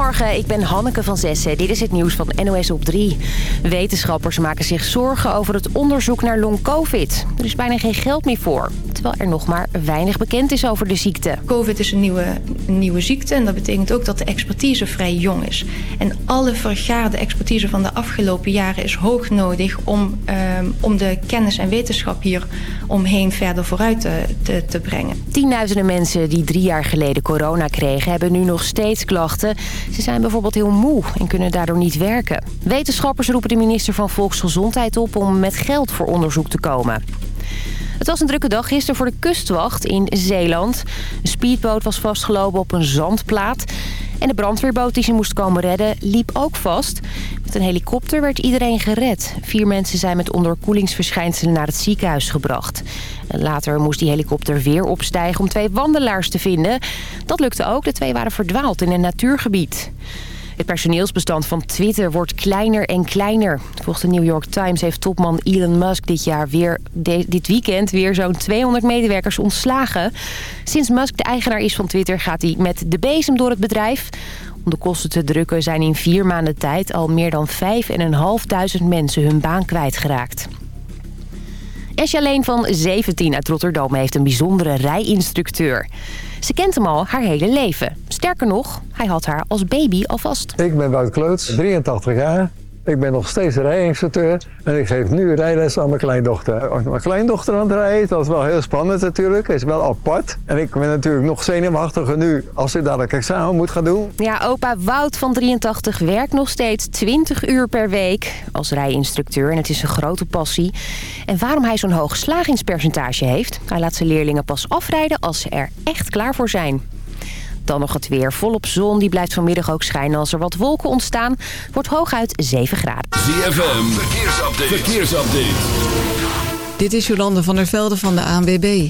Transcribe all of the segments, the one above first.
Goedemorgen, ik ben Hanneke van Zessen. Dit is het nieuws van NOS op 3. Wetenschappers maken zich zorgen over het onderzoek naar long-covid. Er is bijna geen geld meer voor, terwijl er nog maar weinig bekend is over de ziekte. Covid is een nieuwe, een nieuwe ziekte en dat betekent ook dat de expertise vrij jong is. En alle vergaarde expertise van de afgelopen jaren is hoog nodig... om, ehm, om de kennis en wetenschap hier omheen verder vooruit te, te, te brengen. Tienduizenden mensen die drie jaar geleden corona kregen... hebben nu nog steeds klachten. Ze zijn bijvoorbeeld heel moe en kunnen daardoor niet werken. Wetenschappers roepen de minister van Volksgezondheid op... om met geld voor onderzoek te komen. Het was een drukke dag gisteren voor de kustwacht in Zeeland. Een speedboot was vastgelopen op een zandplaat. En de brandweerboot die ze moest komen redden liep ook vast. Met een helikopter werd iedereen gered. Vier mensen zijn met onderkoelingsverschijnselen naar het ziekenhuis gebracht. Later moest die helikopter weer opstijgen om twee wandelaars te vinden. Dat lukte ook. De twee waren verdwaald in een natuurgebied. Het personeelsbestand van Twitter wordt kleiner en kleiner. Volgens de New York Times heeft topman Elon Musk dit, jaar weer, dit weekend weer zo'n 200 medewerkers ontslagen. Sinds Musk de eigenaar is van Twitter gaat hij met de bezem door het bedrijf. Om de kosten te drukken zijn in vier maanden tijd al meer dan 5.500 mensen hun baan kwijtgeraakt. Esja Leen van 17 uit Rotterdam heeft een bijzondere rijinstructeur. Ze kent hem al haar hele leven. Sterker nog, hij had haar als baby alvast. Ik ben Wout Kleuts, 83 jaar. Ik ben nog steeds rijinstructeur en ik geef nu rijles aan mijn kleindochter. Als mijn kleindochter aan het rijden, dat is wel heel spannend natuurlijk. is wel apart. En ik ben natuurlijk nog zenuwachtiger nu als ik dadelijk examen moet gaan doen. Ja, opa Wout van 83 werkt nog steeds 20 uur per week als rijinstructeur. En het is een grote passie. En waarom hij zo'n hoog slagingspercentage heeft? Hij laat zijn leerlingen pas afrijden als ze er echt klaar voor zijn. Dan nog het weer. Volop zon. Die blijft vanmiddag ook schijnen. Als er wat wolken ontstaan, wordt hooguit 7 graden. ZFM. Verkeersupdate. Verkeersupdate. Dit is Jolande van der Velde van de ANWB.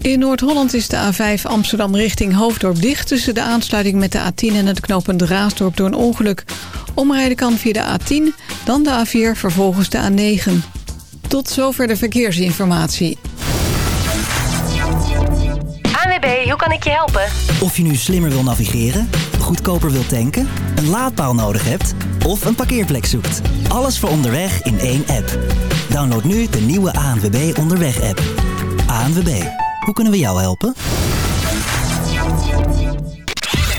In Noord-Holland is de A5 Amsterdam richting Hoofddorp dicht... tussen de aansluiting met de A10 en het knooppunt Raasdorp door een ongeluk. Omrijden kan via de A10, dan de A4, vervolgens de A9. Tot zover de verkeersinformatie. ANWB, hoe kan ik je helpen? Of je nu slimmer wil navigeren, goedkoper wil tanken, een laadpaal nodig hebt of een parkeerplek zoekt. Alles voor onderweg in één app. Download nu de nieuwe ANWB Onderweg app. ANWB, hoe kunnen we jou helpen?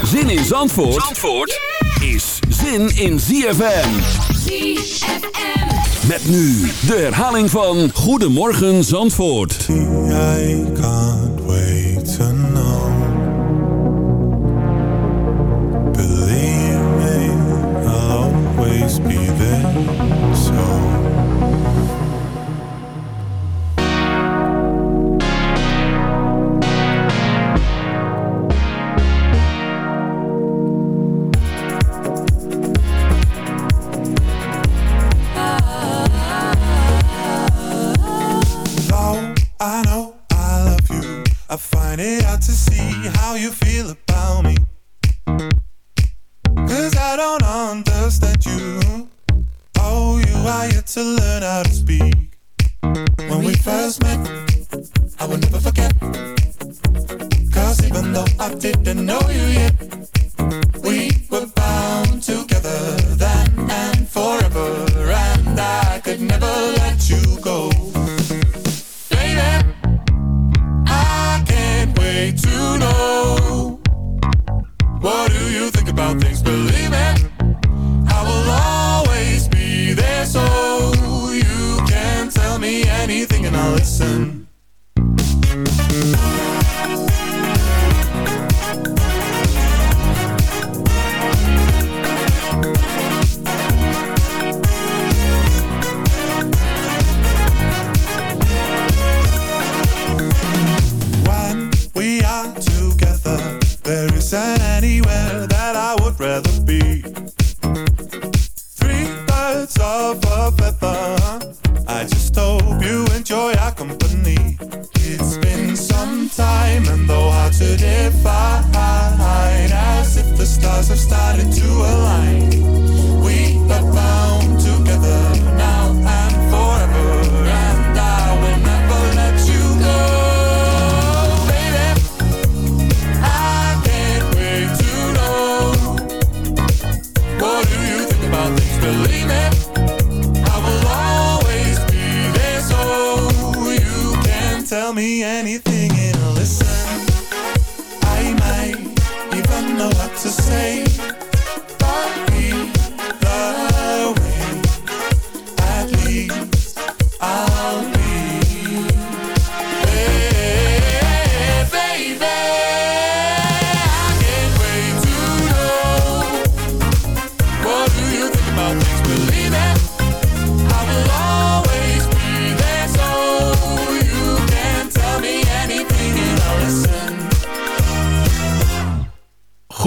Zin in Zandvoort, Zandvoort is zin in ZFM. ZFM. Met nu de herhaling van Goedemorgen Zandvoort.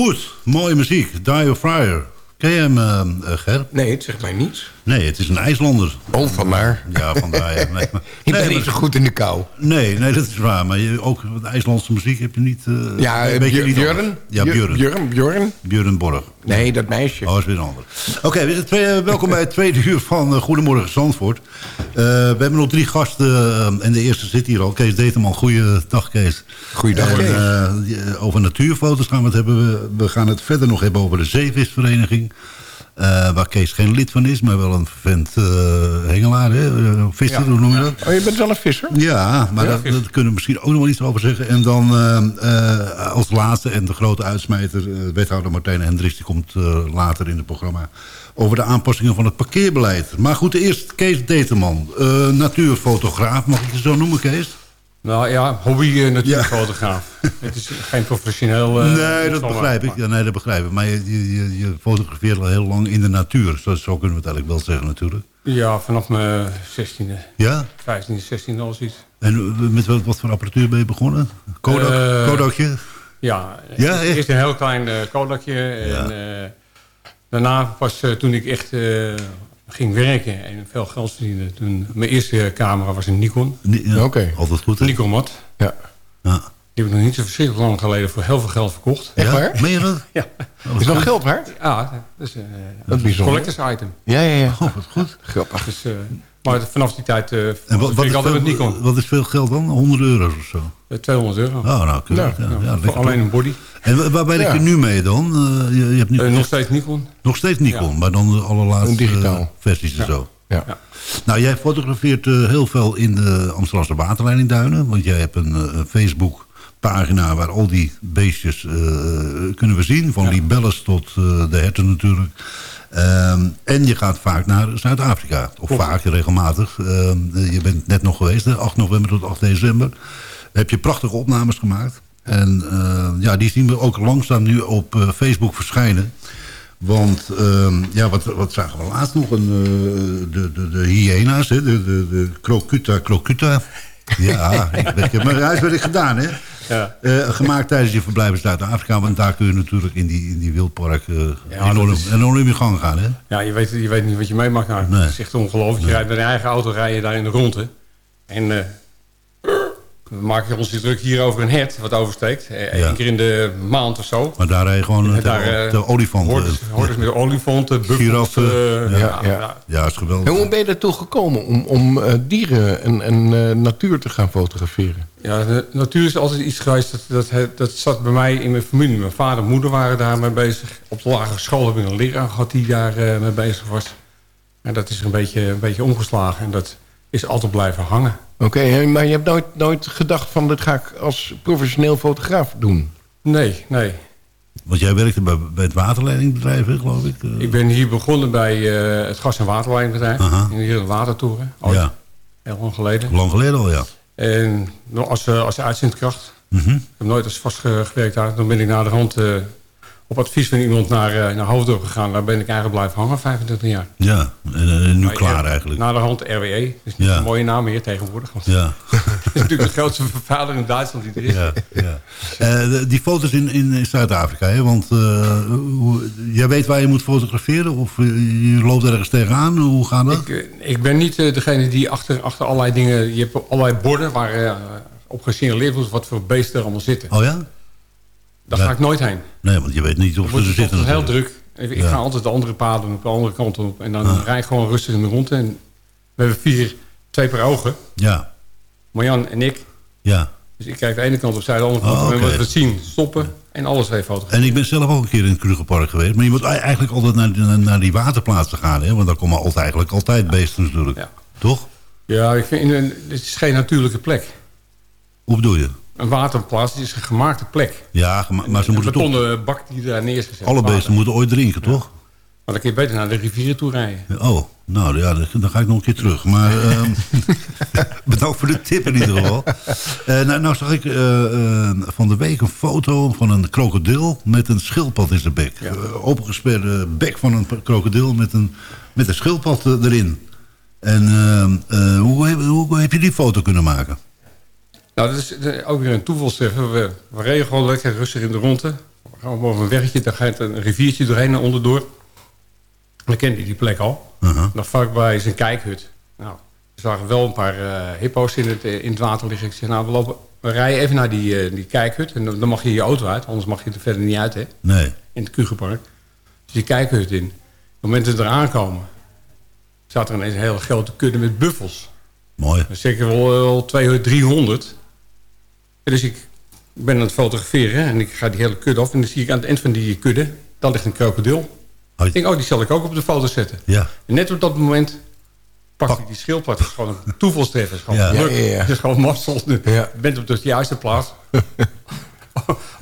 Goed, mooie muziek. Dio Fryer. Ken je hem, eh, eh, Ger? Nee, het zegt mij niets. Nee, het is een IJslander. Oh, vandaar. Ja, vandaar. Ja. Nee, maar, nee, niet zo goed in de kou. Nee, nee, dat is waar. Maar je, ook de IJslandse muziek heb je niet... eh, Ja, weet je Björn. niet Björn? Ja, Björn- Björn. Björn, Björn. Borg. Nee, dat meisje. Oh, is weer een ander. Oké, we zijn twee- welkom bij het tweede uur van Goedemorgen Zandvoort. Eh, we hebben nog drie gasten en de eerste zit hier al. Kees Deteman, goeiedag Kees. Goeiedag, Kees. eh, over natuurfoto's gaan we het hebben. We, we gaan het verder nog hebben over de zeevisvereniging. Eh, waar Kees geen lid van is, maar wel een vent eh, hengelaar, hè? Eh, visser, hoe noem je dat? Oh, je bent wel een visser? Ja, maar Ja, daar kunnen we misschien ook nog wel iets over zeggen. En dan als laatste en de grote uitsmijter... wethouder Martijn Hendricks, die komt later in het programma... over de aanpassingen van het parkeerbeleid. Maar goed, eerst Kees Determan, eh, natuurfotograaf. Mag ik je zo noemen, Kees? Nou ja, hobby eh, natuurfotograaf. Het is geen professioneel... eh, nee, dat begrijp ik. Ja, nee, dat begrijp ik. Maar je, je, je, fotografeert al heel lang in de natuur. Zo, zo kunnen we het eigenlijk wel zeggen natuurlijk. Ja, vanaf mijn 16e, Ja? 15e, 16e al zoiets. En eh, met wat, wat voor apparatuur ben je begonnen? Kodak, Kodakje? Ja, Ja, echt? eerst een heel klein Kodakje. En daarna pas toen ik echt ging werken en veel geld verdiende. Toen, mijn eerste camera was een Nikon. Ni- ja, Oké. Altijd goed, hè? Nikon Mat. Ja. Ja. Die heb ik nog niet zo verschrikkelijk lang geleden voor heel veel geld verkocht. Echt ja? waar? Meen je dat? Ja, Is nog geld waard? ja dat is eh, Dat is bijzonder. collectors item. Ja, ja, ja. Oh, wat goed. Grappig. Dus, eh, maar vanaf die tijd eh En wat, wat, wat, ik is altijd met veel, Nikon. wat is veel geld dan? 100 euro's of zo? Eh, 200 euro. Oh, nou, keurig. Ja, Ja, alleen een body. En wa- waar ben Ja. je nu mee dan? Eh, je, je hebt nu Eh, nog steeds Nikon. nog steeds Nikon, Ja. maar dan de allerlaatste Een digitaal. eh, versies en zo. Ja. Ja. Nou, jij fotografeert eh, heel veel in de Amsterdamse waterleidingduinen. Want jij hebt een, eh, Facebook pagina waar al die beestjes eh, kunnen we zien. Van Ja. libelles tot eh, de herten natuurlijk. Ehm, en je gaat vaak naar Zuid-Afrika. Of Klopt. vaak, regelmatig. Ehm, je bent net nog geweest, hè, 8 november tot 8 december. Heb je prachtige opnames gemaakt. En eh, ja, die zien we ook langzaam nu op eh, Facebook verschijnen. Want ehm, ja, wat, wat zagen we laatst nog? Een, eh, de, de, de hyena's, hè? De, de, de crocuta crocuta. Ja, ik, ik heb mijn huiswerk gedaan, hè? Ja. Eh, gemaakt tijdens je verblijf in Zuid-Afrika. Want daar kun je natuurlijk in die, in die wildpark eh Ja, enorm, dat is- enorm in gang gaan, hè? Ja, je weet, je weet niet wat je meemaakt. Nou, Nee. Het is echt ongelooflijk. Je rijdt met een eigen auto rij je daar in de ronde. En eh, we maken ons hier druk hier over een hert wat oversteekt. Eh, Ja. Eén keer in de maand of zo. Maar daar rij je gewoon En de, daar, eh, de olifanten. Hordes, hordes met olifanten, buffels. Eh, Ja, ja, ja. ja. Is geweldig. En hoe ben je ertoe gekomen om, om eh, dieren en, en eh, natuur te gaan fotograferen? Ja, de natuur is altijd iets geweest, dat, dat, dat zat bij mij in mijn familie. Mijn vader en moeder waren daarmee bezig. Op de lagere school heb ik een leraar gehad die daar eh, mee bezig was. En dat is er een beetje, een beetje omgeslagen. En dat is altijd blijven hangen. Oké, maar je hebt nooit, nooit gedacht van... dat ga ik als professioneel fotograaf doen? Nee, nee. Want jij werkte bij, bij het waterleidingbedrijf, hè, geloof ik? eh? Ik ben hier begonnen bij eh, het gas- en waterlijnbedrijf. Aha. In hier in de watertoren. Ooit, ja, Heel lang geleden. lang geleden al, ja. En nog als, eh, als uitzendkracht. Mhm. Ik heb nooit als vastgewerkt daar. Dan ben ik naar de hand eh, op advies van iemand naar, eh, naar Hoofddorp gegaan. Daar ben ik eigenlijk blijven hangen, 25 jaar. Ja, en, eh, nu Maar klaar eigenlijk. Na de hand RWE. Dat is Ja. een mooie naam meer tegenwoordig. Want Ja, het is natuurlijk de grootste vervuiler in Duitsland die er is. ja, ja. Eh, die foto's in, in, Zuid-Afrika, hè? want eh, hoe, jij weet waar je moet fotograferen? Of eh, je loopt ergens tegenaan? Hoe gaat dat? Ik, eh, ik ben niet eh, degene die achter, achter allerlei dingen... Je hebt allerlei borden waar eh, op gesignaleerd wordt... wat voor beesten er allemaal zitten. Oh ja? Daar Ja. ga ik nooit heen. Nee, want je weet niet of Het ze er zitten. ochtends heel natuurlijk. druk. Ik, ik Ja. ga altijd de andere paden op de andere kant op. En dan Ah. rijd ik gewoon rustig in de rond. En we hebben vier, twee per ogen. Ja, Marjan en ik. ja. Dus ik kijk de ene kant op, zij de andere kant Oh, op. En wat we zien, stoppen en alles even fotograferen. En ik ben zelf ook een keer in het Krugerpark geweest. Maar je moet eigenlijk altijd naar, naar, naar die waterplaatsen gaan. Hè? Want daar komen altijd, eigenlijk altijd beesten natuurlijk. Ja. Toch? Ja, ik vind, het is geen natuurlijke plek. Hoe bedoel je? Een waterplaats is een gemaakte plek. Ja, maar, maar ze een moeten toch... betonnen bak die daar neer is gezet. Alle water. beesten moeten ooit drinken, toch? Maar dan kun je beter naar de rivieren toe rijden. Oh, nou ja, dan ga ik nog een keer terug. Maar ehm, bedankt voor de tip in ieder geval. Eh, nou, nou zag ik eh, eh, van de week een foto van een krokodil met een schildpad in zijn bek. Eh, opengesperde bek van een krokodil met een, met een schildpad erin. En ehm, eh, hoe, hoe heb je die foto kunnen maken? Nou, dat is eh, ook weer een toevalstreffer. We, we reden gewoon lekker rustig in de ronde. We gaan over een weggetje, daar gaat een riviertje doorheen en onderdoor. Dan kende hij die plek al. Uh-huh. Nog vlakbij is een kijkhut. Nou, er zagen wel een paar eh, hippo's in het, eh, in het water liggen. Ik zeg, nou, we, lopen, we rijden even naar die, die kijkhut. En dan dan mag je je auto uit, anders mag je er verder niet uit, hè. Nee. In het Kugenpark. Dus die kijkhut in. Op het moment dat we eraan komen... staat er ineens een hele grote kudde met buffels. Mooi. Zeker wel, wel 200, 300. En dus ik ben aan het fotograferen en ik ga die hele kudde af. En dan zie ik aan het eind van die kudde, daar ligt een krokodil. Ik denk, oh, die zal ik ook op de foto zetten. Ja. En net op dat moment pak ik die schildpad. Het is gewoon een toevalstreffer. Het is gewoon Ja. geluk. Ja, ja, ja. Het is gewoon mazzel. Je bent op de juiste plaats.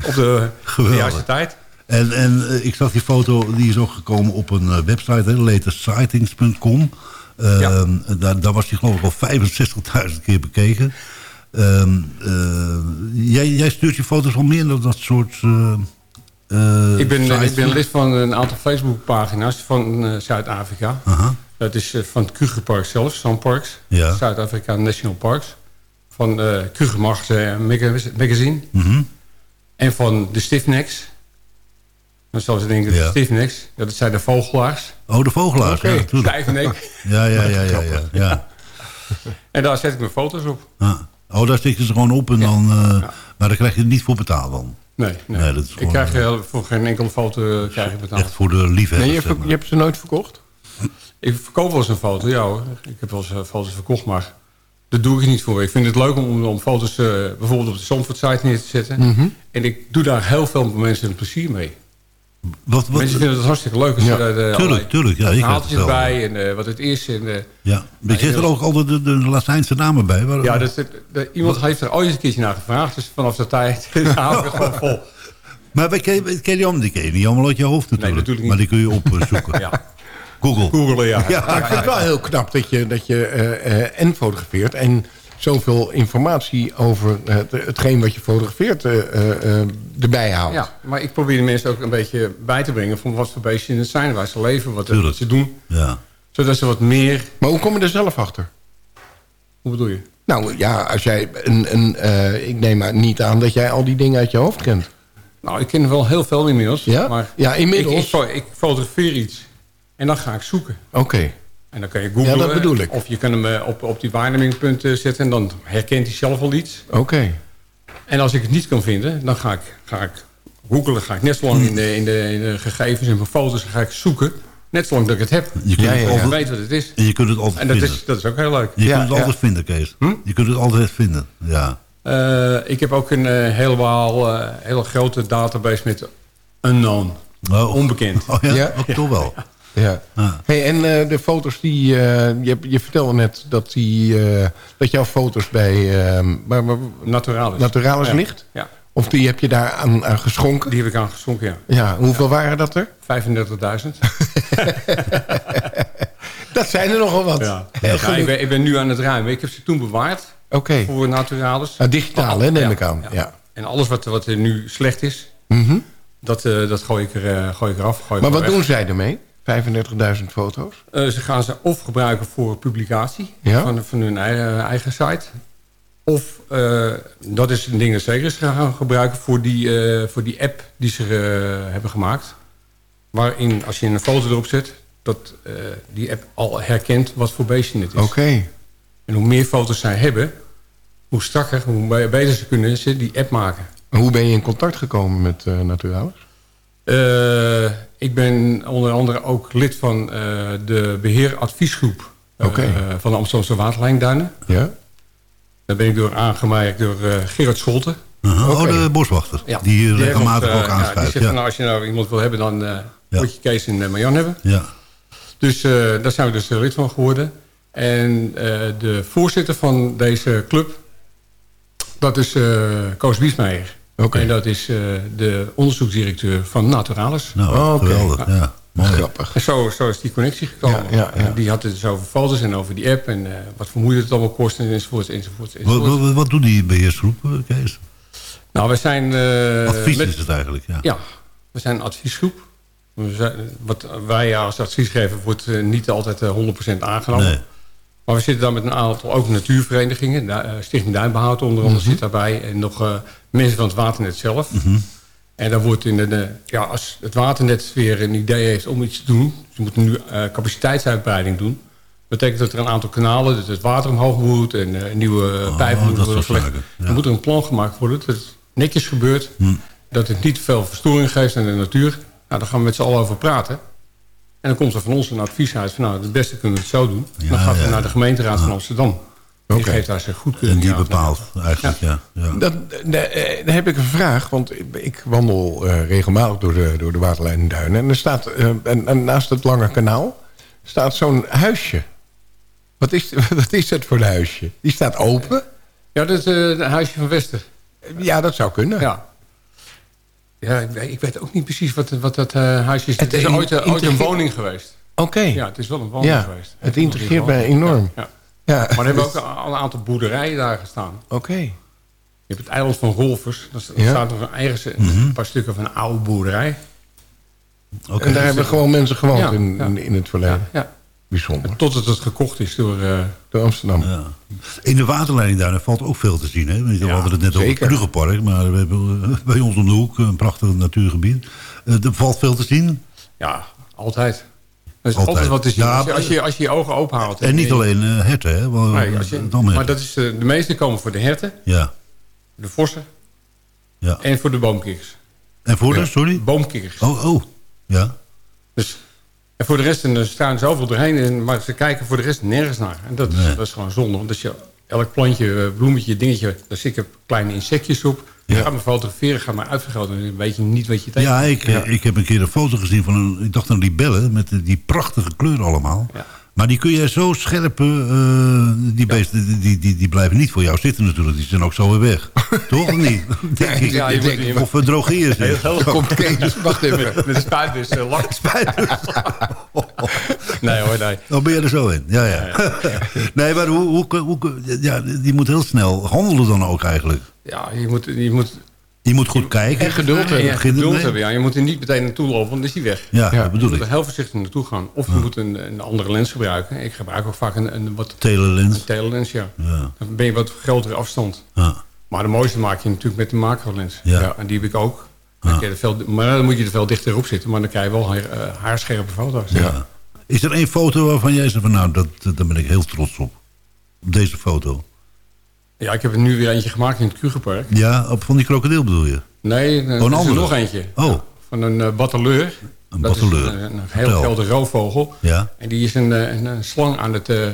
op de, de juiste tijd. En, en eh, ik zag die foto, die is ook gekomen op een eh, website, hè, latestsightings.com. Ehm, daar, daar was die geloof ik al 65.000 keer bekeken. Ehm, eh, jij, jij stuurt je foto's al meer dan dat soort eh, eh, Ik ben, ik ben lid van een aantal Facebookpagina's van Zuid-Afrika. Aha. Dat is van het Krugerpark zelf, Zandparks. Ja. Zuid-Afrika National Parks. Van uh, Kruger Magazine. Mhm. En van de Stiffnecks. Dan zoals ze denken, Ja. de Stiffnecks. Dat zijn de vogelaars. Oh, de vogelaars, nek. Ja, ja, ja, ja, ja, ja. En daar zet ik mijn foto's op. Ah. Oh, daar stik je ze gewoon op en dan... eh, Maar daar krijg je niet voor betaald dan. Nee, nee. Nee, dat is ik krijg eh, voor geen enkele foto eh, krijg ik betaald. Echt voor de liefhebbers. Nee, je, hebt, je hebt ze nooit verkocht? Ik verkoop wel eens een foto, ja hoor. Ik heb wel eens foto's verkocht, maar dat doe ik niet voor. Ik vind het leuk om, om foto's bijvoorbeeld op de Zandvoort-site neer te zetten. Mhm. En ik doe daar heel veel mensen een plezier mee. Wat, wat, Mensen vinden het hartstikke leuk. Als Ja, je daar, eh, tuurlijk, tuurlijk, ja, ik het wel. erbij en eh, wat het is. En, eh, Ja, maar zit er ook altijd de, de Latijnse namen bij? Waar- ja, dus, het- de- iemand heeft er ooit eens een keertje naar gevraagd. Dus vanaf de tijd hou ik het gewoon vol. Maar wij ken, ken je die ken je niet allemaal uit je hoofd natuurlijk. natuurlijk niet. Maar die kun je opzoeken. Ja. Google. Googelen, ja. Ja. Maar ik vind het wel heel knap dat je, dat je eh, eh, en fotografeert... en zoveel informatie over het, hetgeen wat je fotografeert eh, eh, eh, erbij houdt. Ja, maar ik probeer de mensen ook een beetje bij te brengen... van wat voor beestjes het zijn, waar ze leven, wat, ze doen. Ja. Zodat ze wat meer... Maar hoe kom je er zelf achter? Hoe bedoel je? Nou ja, als jij een, een, eh, ik neem maar niet aan dat jij al die dingen uit je hoofd kent. Nou, ik ken er wel heel veel inmiddels. Ja? Maar Ja, inmiddels. Ik, ik, fo- ik fotografeer iets. En dan ga ik zoeken. Oké. En dan kan je googlen. Ja, dat bedoel ik. Of je kan hem eh, op, op die waarnemingspunten zetten. En dan herkent hij zelf al iets. Oké. En als ik het niet kan vinden, dan ga ik, ga ik googelen. Ga ik net zo lang in de, in, de, in de gegevens en mijn foto's ga ik zoeken. Net zolang dat ik het heb. Je kunt Ja, weet wat het is. En je kunt het altijd En dat vinden. is, dat is ook heel leuk. Je Ja, kunt het ja. altijd vinden, Kees. Hm? Je kunt het altijd vinden, ja. Eh, ik heb ook een eh, helemaal, eh, hele grote database met unknown. Oh. Onbekend. Oh ja, Ja? Ook toch wel. Ja. Ah. Hey, en eh, de foto's die... eh, je, je vertelde net dat, die, eh, dat jouw foto's bij maar, maar, Naturalis. Naturalis Ja. ligt? Ja, Of die heb je daar aan, aan geschonken? die heb ik aangezonken, ja. Ja, hoeveel waren dat er? 35.000. Dat zijn er nogal wat. Ja. Ik, ben, ik ben nu aan het ruimen. Ik heb ze toen bewaard Oké. voor Naturalis. Nou, digitaal, hè, neem ik aan. Ja. En alles wat, wat er nu slecht is, Mhm. dat, dat gooi, ik er, gooi ik eraf. Gooi Maar wat weg. doen zij ermee? 35.000 foto's? Eh, ze gaan ze of gebruiken voor publicatie Ja? van, van hun eigen, eigen site. Of, eh, dat is een ding dat zeker, ze gaan gebruiken voor die, eh, voor die app die ze eh, hebben gemaakt. Waarin, als je een foto erop zet, dat eh, die app al herkent wat voor beestje het is. Oké. En hoe meer foto's zij hebben, hoe strakker, hoe be- beter ze kunnen ze die app maken. En Hoe ben je in contact gekomen met eh Naturalis? Eh, ik ben onder andere ook lid van eh, de beheeradviesgroep eh, van de Amsterdamse Waterlijnduinen. Ja? Daar ben ik door aangemerkt door Gerard Scholten. Uh-huh. Oh, de boswachter. Ja. Die heeft regelmatig ook ja, die zegt nou, als je nou iemand wil hebben, dan moet je Kees en Marjan hebben. ja. Dus daar zijn we dus lid van geworden. En de voorzitter van deze club, Dat is Koos Biesmeijer. Oké. En dat is eh, de onderzoeksdirecteur van Naturalis. Nou, Oh, oké. geweldig. Ja, mooi. Grappig. En zo, zo is die connectie gekomen. Ja, ja, die had het dus over foto's en over die app... en eh, wat voor moeite het allemaal kost en enzovoort. enzovoort, Wat, enzovoort. wat, wat doen die beheersgroep, eh, Kees? Nou, we zijn... eh, Advies met- is het eigenlijk, ja. Ja, we zijn een adviesgroep. We zijn, wat wij als adviesgever wordt niet altijd eh, 100% aangenomen. Nee. Maar we zitten daar met een aantal ook natuurverenigingen. Eh, Stichting Duinbehoud onder andere Mhm. zit daarbij. En nog eh, mensen van het waternet zelf. En dan wordt in de, de- ja, als het waternet weer een idee heeft om iets te doen. Ze moeten nu eh, capaciteitsuitbreiding doen. betekent dat er een aantal kanalen, dat het water omhoog moet... en eh, nieuwe Oh, pijpen moeten dat worden gelegd. ja. Er moet er een plan gemaakt worden dat het netjes gebeurt. Hm. Dat het niet veel verstoring geeft aan de natuur. Nou, daar gaan we met z'n allen over praten. En dan komt er van ons een advies uit van... nou, het beste kunnen we het zo doen. dan gaat het ja. naar de gemeenteraad van Amsterdam. Die Oké. geeft daar zijn goedkeuring En die bepaalt eigenlijk, ja. ja. Dat, da- eh, daar heb ik een vraag, want ik- ik wandel eh, regelmatig door de, door de waterlijnduinen. En er staat, eh, en, en naast het lange kanaal, staat zo'n huisje. Wat is, wat is dat voor een huisje? Die staat open? Ja, dat is eh, het huisje van Wester. Ja, dat zou kunnen. Ja. Ja, ik, weet- ik weet ook niet precies wat, wat dat eh, huisje is. Het, Het is in- ooit, eh, ooit een woning geweest. Oké. Ja, het is wel een woning Ja, geweest. het intrigeert mij enorm. Ja. Ja. Maar er hebben ook al een aantal boerderijen daar gestaan. Oké. Je hebt het eiland van Rolfers. Daar staat nog een, ergens een Mhm. paar stukken van een oude boerderij. Oké. En daar hebben gewoon mensen gewoond Ja, in, ja. in, in het verleden. Ja. Bijzonder. Totdat het gekocht is door... eh, Door Amsterdam. Ja. In de waterleiding daar valt ook veel te zien. Hè? We Ja, hadden het net over het zeker. Bruggenpark, maar we hebben eh, bij ons om de hoek een prachtig natuurgebied. Eh, er valt veel te zien. ja, altijd. Er is Altijd. altijd, wat te zien. Ja, als, je, als, je, als je je ogen open houdt... En niet alleen eh, herten, hè? Nee, je- maar herten. dat is, de meeste komen voor de herten, Ja, de vossen ja. en voor de boomkikkers. En voor de, sorry? Boomkikkers. Oh, oh. Ja. Dus, en voor de rest en er staan zoveel doorheen, en, maar ze kijken voor de rest nergens naar. En dat is, dat is gewoon zonde. Want als je elk plantje, eh, bloemetje, dingetje, daar zit ik kleine insectjes op. Ja. Gaat me fotograferen, gaat me uitvergroten. Dan weet je niet wat je tegen. Ja, ik, ik heb een keer een foto gezien van een, ik dacht een libelle met die prachtige kleuren allemaal. Ja. Maar die kun je zo scherp, eh, die beesten die, die, die, die blijven niet voor jou zitten natuurlijk. Die zijn ook zo weer weg. Toch of niet? Denk ik. Ja, je moet- of we drogeren ze. Heel, Kees, wacht even. Met, de spuitbus uh, lak. nee hoor, nee. Dan ben je er zo in. Ja, ja. nee, maar hoe, hoe, hoe, ja, die moet heel snel handelen dan ook eigenlijk. Ja, je moet, je moet Je moet goed kijken. En geduld hebben. ja, geduld hebben. Ja. Je moet er niet meteen naartoe lopen, want dan is hij weg. Ja, Ja. dat bedoel Je moet ik. er heel voorzichtig naartoe gaan. Of je moet een, een andere lens gebruiken. Ik gebruik ook vaak een, een wat Telelens. een telelens, ja. Ja. Dan ben je wat grotere afstand. Ja. Maar de mooiste maak je natuurlijk met de macrolens. Ja. En die heb ik ook. Dan kun je er veel, maar dan moet je er veel dichter op zitten. Maar dan krijg je wel haar, eh, haarscherpe foto's. Ja. Is er één foto waarvan jij zegt van nou, dat, dat- daar ben ik heel trots op. Op deze foto. Ja, ik heb er nu weer eentje gemaakt in het Kugelpark. Ja, op van die krokodil bedoel je? Nee, er een is er andere? nog eentje. Oh, Van een eh batteleur. Een Dat is batteleur. een, een heel grote roofvogel. ja. En die is een, eh, een, een slang aan het eh,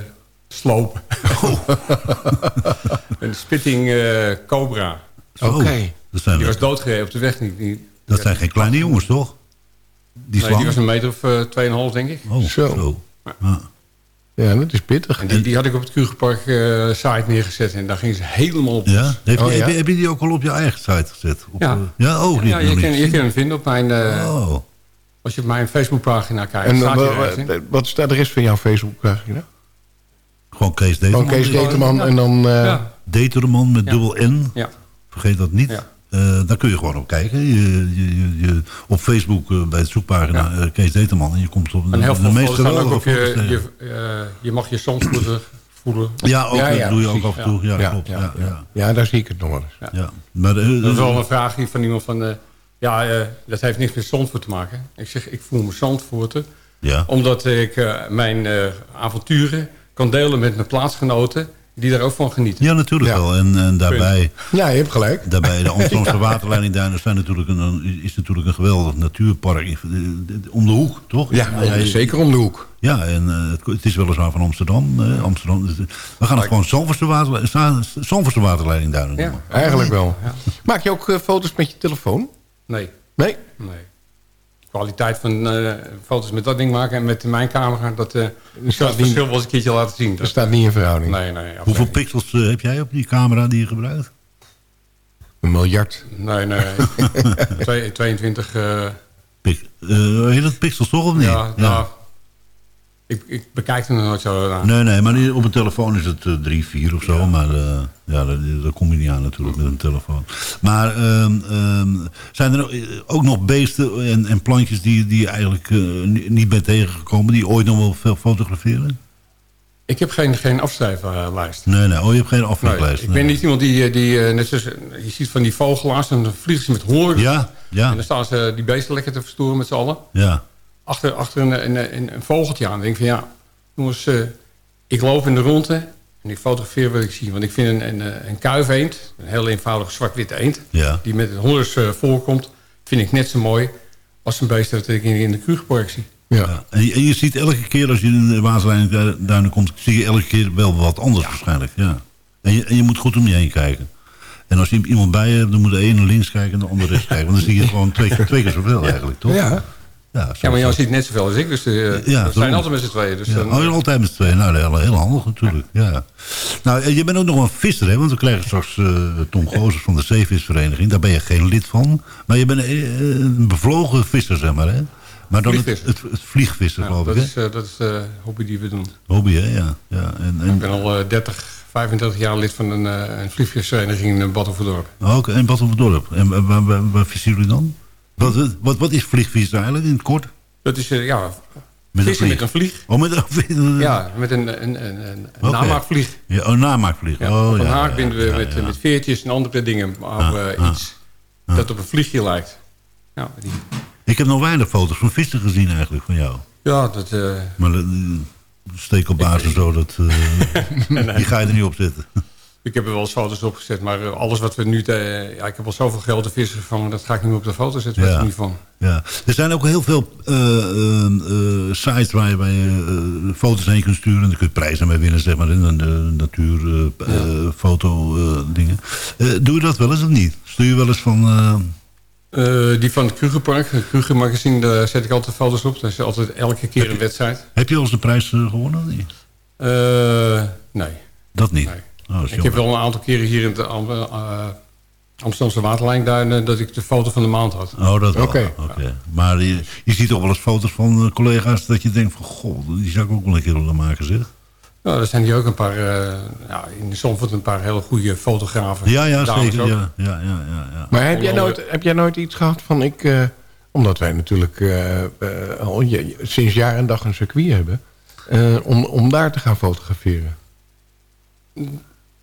slopen. Oh. een spitting eh, cobra. Zo. Oké. Zijn, Die was doodgereden op de weg. Die, die, dat zijn geen kleine jongens, toch? Die nee, slang? die was een meter of eh, tweeënhalf, denk ik. Oh, Zo. zo. Ja. Ja, dat is pittig. En die, die had ik op het Kugelpark eh site neergezet. En daar ging ze helemaal op. Ja? Heb, je, Oh, ja? Heb, je, heb je die ook al op je eigen site gezet? Op, Ja. eh, ja, oh, Ja, je kan, niet je kan hem vinden op mijn... eh, Oh, Als je op mijn Facebookpagina kijkt, En staat eh, hij wa- ergens in. wa- wat staat de rest van jouw Facebook-pagina? gewoon Kees Determan. Oké, Kees Determan Ja. en dan... eh, Ja, Determan met Ja. dubbel N. ja. Vergeet dat niet. Ja. Eh, daar kun je gewoon op kijken. Je, je, je, op Facebook eh, bij de zoekpagina eh, Kees Determan. En je komt op de, En heel de meest geweldige op je, je, je mag je zandvoeten voelen. Ja, ook, Ja, dat doe je ook af en toe. Ja, ja, klopt. Ja, daar zie ik het nog wel eens. ja. Maar, Dat is wel een vraag hier van iemand van... ja, dat heeft niks met Zandvoort te maken. Ik zeg, ik voel me Zandvoorten. Omdat ik mijn avonturen kan delen met mijn plaatsgenoten... die daar ook van genieten. ja, natuurlijk Ja. wel. En, en daarbij, Ja, je hebt gelijk. daarbij de Amsterdamse waterleidingduinen zijn natuurlijk een, is natuurlijk een geweldig natuurpark. Om de hoek, toch? Ja, zeker om de hoek. Ja, en eh, het, het is weliswaar van Amsterdam. eh, Amsterdam dus, eh, we gaan het gewoon Zandvoortse water, Za- Zandvoortse waterleidingduinen Ja. noemen. Eigenlijk wel. Ja. Maak je ook foto's met je telefoon? Nee, Nee? nee. Kwaliteit van eh, foto's met dat ding maken en met mijn camera... dat ik zal het niet- verschil wel eens een keertje laten zien. Dat Dat, staat niet in verhouding. nee, nee. Hoeveel nee. pixels eh, heb jij op die camera die je gebruikt? Een miljard. Nee, nee. Twee- 22... eh, Pik, eh, heet dat pixels toch of niet? ja, nou... Ik, ik bekijk er nog nooit zo naar. Nee, nee, maar op een telefoon is het eh, drie, vier of zo. Maar eh, ja, daar, daar kom je niet aan natuurlijk met een telefoon. Maar ehm, ehm, zijn er ook- ook nog beesten en, en plantjes die, die je eigenlijk eh, ni- niet bent tegengekomen... die ooit nog wel veel fotograferen? Ik heb geen, geen afschrijflijst. Nee, nee. Oh, je hebt geen afvraaglijst. ik ben niet iemand die, eh, die eh, net zoals, je ziet van die vogelaars... en dan vliegen ze met horen. Ja, ja. En dan staan ze die beesten lekker te verstoren met z'n allen. Ja, Achter, achter een, een, een, een vogeltje aan. Dan denk ik van ja, jongens, eh, ik loop in de ronde... en ik fotografeer wat ik zie. Want ik vind een, een, eh, een kuiveend, een heel eenvoudige zwart-witte eend... ja. die met een honders eh, voorkomt, vind ik net zo mooi... als een beest dat ik in, in de Krugerpark zie. Ja. En, je, en je ziet elke keer als je in de Waaslijnduinen komt... zie je elke keer wel wat anders waarschijnlijk. Ja. En, je, en je moet goed om je heen kijken. En als je iemand bij je hebt, dan moet de ene links kijken en de andere rechts kijken. Want dan zie je gewoon twee, keer- twee keer zoveel eigenlijk, toch? Ja. Ja, Ja, maar jij zo- ziet net zoveel als ik, dus Ja, we zijn altijd met z'n tweeën. Dus Ja, dan- oh, je altijd met z'n tweeën. Nou, heel, heel handig natuurlijk. Ja. Nou, eh, je bent ook nog een visser, hè? Want we krijgen straks eh, Tom Gozers van de Zeevisvereniging. Daar ben je geen lid van. Maar je bent een bevlogen visser, zeg maar, hè? Maar dan het, het, het vliegvissen, Ja, geloof dat, ik, hè? is, dat is de hobby die we doen. Hobby, hè? Ja. ja. En, en, Ik ben al eh, 30, 35 jaar lid van een, een vliegvisvereniging in Battenverdorp. Oké, het dorp. En waar, waar, waar, waar vissen jullie dan? Wat, wat, wat is vliegvissen eigenlijk in het kort? Dat is eh, ja, Met vissen een met een vlieg. Oh, met een Ja, met een, een, een, een namaakvlieg. Ja, oh, namaakvlieg. Ja, oh, op een ja, haak binden we ja, met, met veertjes en andere dingen. Maar Ah, eh, ah, iets dat op een vliegje lijkt. Ja, die, Ik heb nog weinig foto's van vissen gezien eigenlijk van jou. ja dat... eh, Maar de stekelbaars en zo, dat, die ga je er niet op zetten. Ik heb er wel eens foto's opgezet, maar eh, alles wat we nu... te- ja, ik heb al zoveel geld de vissen gevangen, dat ga ik niet meer op de foto zetten. Ja. niet van. Ja. Er zijn ook heel veel eh, eh, eh, sites waar je, waar je eh, foto's heen kunt sturen. En daar kun je prijzen mee winnen, zeg maar. In de natuur, eh, eh, foto eh, dingen. Eh, doe je dat wel eens of niet? Stuur je wel eens van... eh, Eh, die van het Krugerpark, het Kruger magazine, daar zet ik altijd foto's op. Dat is altijd elke keer een wedstrijd. heb je al eens de prijs eh, gewonnen? Eh, nee. Dat niet? Nee. Oh, Ik heb wel een aantal keren hier in de Am- eh, Amsterdamse waterlijnduinen... dat ik de foto van de maand had. Oh, dat wel. Oké. Oké. Maar je, je ziet toch wel eens foto's van eh, collega's dat je denkt van... Goh, die zou ik ook wel een keer willen maken, zeg. Nou, er zijn hier ook een paar... eh, ja, in Zandvoort een paar hele goede fotografen. Ja, ja, zeker. ook. Ja, ja, ja, ja, ja. Maar heb jij, nooit, heb jij nooit iets gehad van ik... eh, omdat wij natuurlijk eh, eh, al je- sinds jaar en dag een circuit hebben... eh, om, om daar te gaan fotograferen.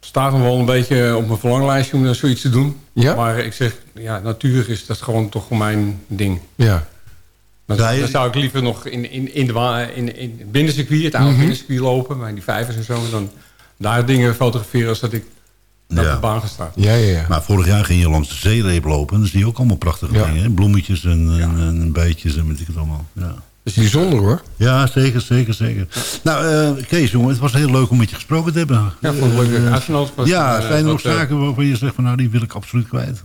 Staat nog wel een beetje op mijn verlanglijstje om zoiets te doen. Ja? Maar ik zeg, ja, natuur is dat gewoon toch mijn ding. Ja. Dan, je- zou ik liever nog in, in, in, de, wa- in, in het binnencircuit, het oude Mhm. binnencircuit lopen, bij die vijvers en zo. En dan daar dingen fotograferen als dat ik op Ja. de baan ga staan. Ja, ja, ja. Maar vorig jaar ging je langs de zeereep lopen. En dan zie je ook allemaal prachtige Ja. dingen. Hè? Bloemetjes en, en, en bijtjes en weet ik het allemaal. Ja. Dat is bijzonder hoor. ja, zeker, zeker, zeker. Nou, eh, Kees, jongen, het was heel leuk om met je gesproken te hebben. Ja, vond ik leuk Eh, uitgenodigd was. Ja, eh, zijn er eh, zaken waarvan je zegt van nou, die wil ik absoluut kwijt?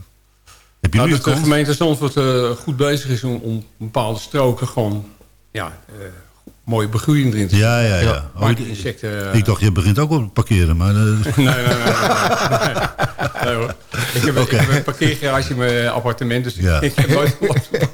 Heb je Nou, nu dat de gemeente Zandvoort eh, goed bezig is om, om bepaalde stroken gewoon ja, eh, mooie begroeiing erin Ja, ja, ja. Oh, ik, insecten, eh, ik dacht, je begint ook op het parkeren. Maar, eh, Nee, nee, nee. nee, hoor. Ik heb, een parkeergarage in mijn appartement, dus Ja. ik heb nooit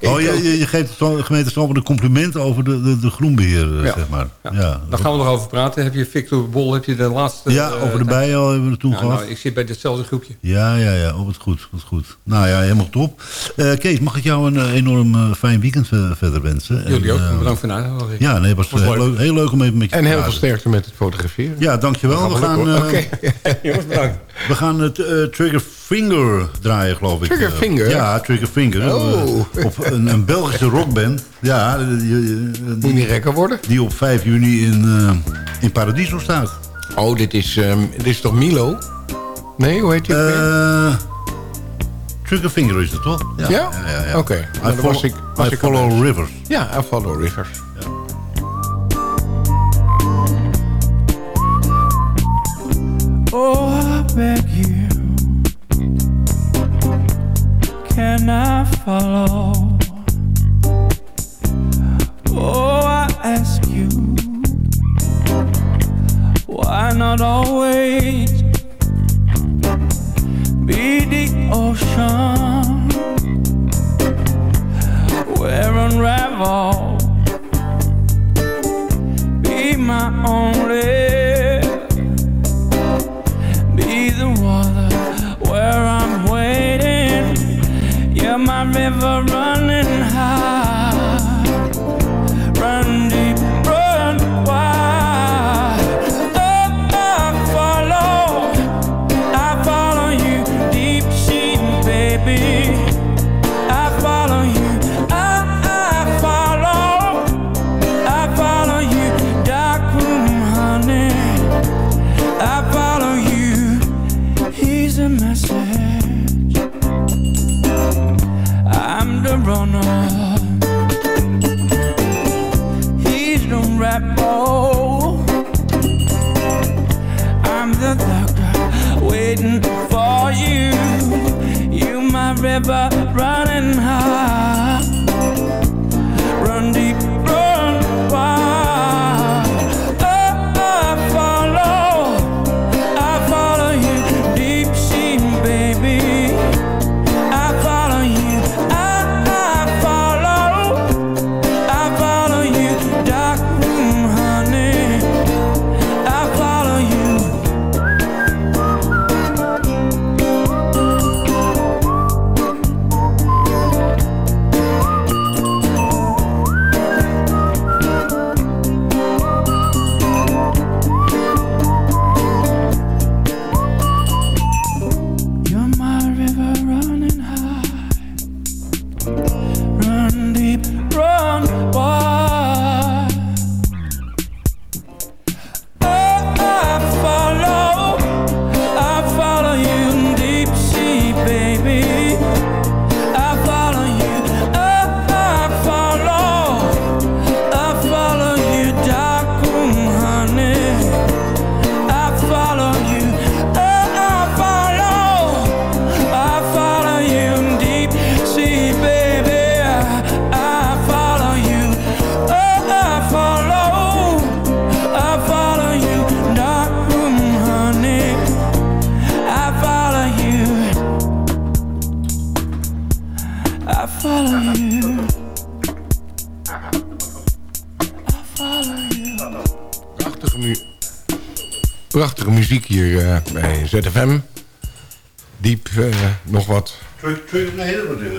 oh, je, je, geeft de gemeente Zandvoort een compliment over de, de, de groenbeheer, eh, zeg maar. Ja, Ja. Daar gaan we nog over praten. Heb je Victor Bol, heb je de laatste... ja eh, over de bijen al hebben we het toen Ja, gehad. nou, ik zit bij ditzelfde groepje. Ja, ja, ja. Oh, wat goed, wat goed. Nou ja, helemaal top. Eh, Kees, mag ik jou een eh, enorm eh, fijn weekend eh, verder wensen? Jullie En, ook. eh, Bedankt voor de. Ja, nee, was, Was heel, leuk. leuk, heel leuk om even met je En te heel veel sterkte met het fotograferen. Ja, dankjewel. We gaan, wel eh. Jongens, bedankt. we gaan het eh, Trigger Finger draaien, geloof ik. Trigger Eh, Finger? Ja, Trigger Finger. Oh. Eh, op een, een Belgische rockband. Ja, eh, die, Moet die, niet rekker worden. die op 5 juni in, eh, in Paradiso staat. Oh, dit is, ehm, dit is toch Milo? Nee, hoe heet die? Eh Trigger Finger is het, toch? ja? ja, ja. Oké. I Nou, follow, was ik, was I ik al follow uit. Rivers. Ja, I follow rivers. Oh, I beg you, can I follow? Oh, I ask you, why not always be the ocean? ocean. We're. Be my only. River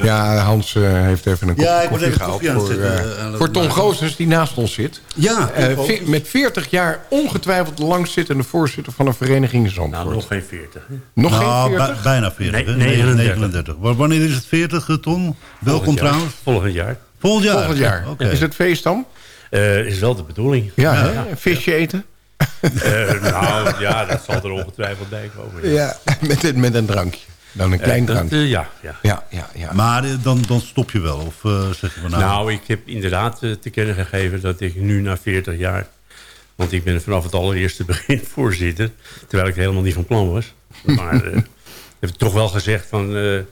Ja, Hans eh, heeft even een Ja, kopje ik moet koffie even gehaald koffie voor, eh, voor Tom maken. Goossens die naast ons zit. Ja, Tom Eh, met 40 jaar ongetwijfeld de langzittende voorzitter van een vereniging in Zandvoort. Nou, nog geen 40. hè? Nog Nou, geen bij- 40? bijna 40. Nee, hè? 39. 39. Wa- Wanneer is het 40, eh, Ton? Welkom jaar. trouwens. Volgend jaar. Volgend jaar? Volgend jaar. Oké. Is het feest dan? Eh, is wel de bedoeling. Ja, visje eten? Eh, nou, ja, dat zal er ongetwijfeld bij komen. Ja, met, een- met een drankje. Dan een Eh, klein eh, ja, ja. Ja, ja, ja. Maar eh, dan, dan stop je wel? Of eh, zeg je van nou... Nou, ik heb inderdaad te kennen gegeven dat ik nu na 40 jaar... want ik ben vanaf het allereerste begin voorzitter... terwijl ik helemaal niet van plan was. Maar eh heb ik toch wel gezegd van eh, de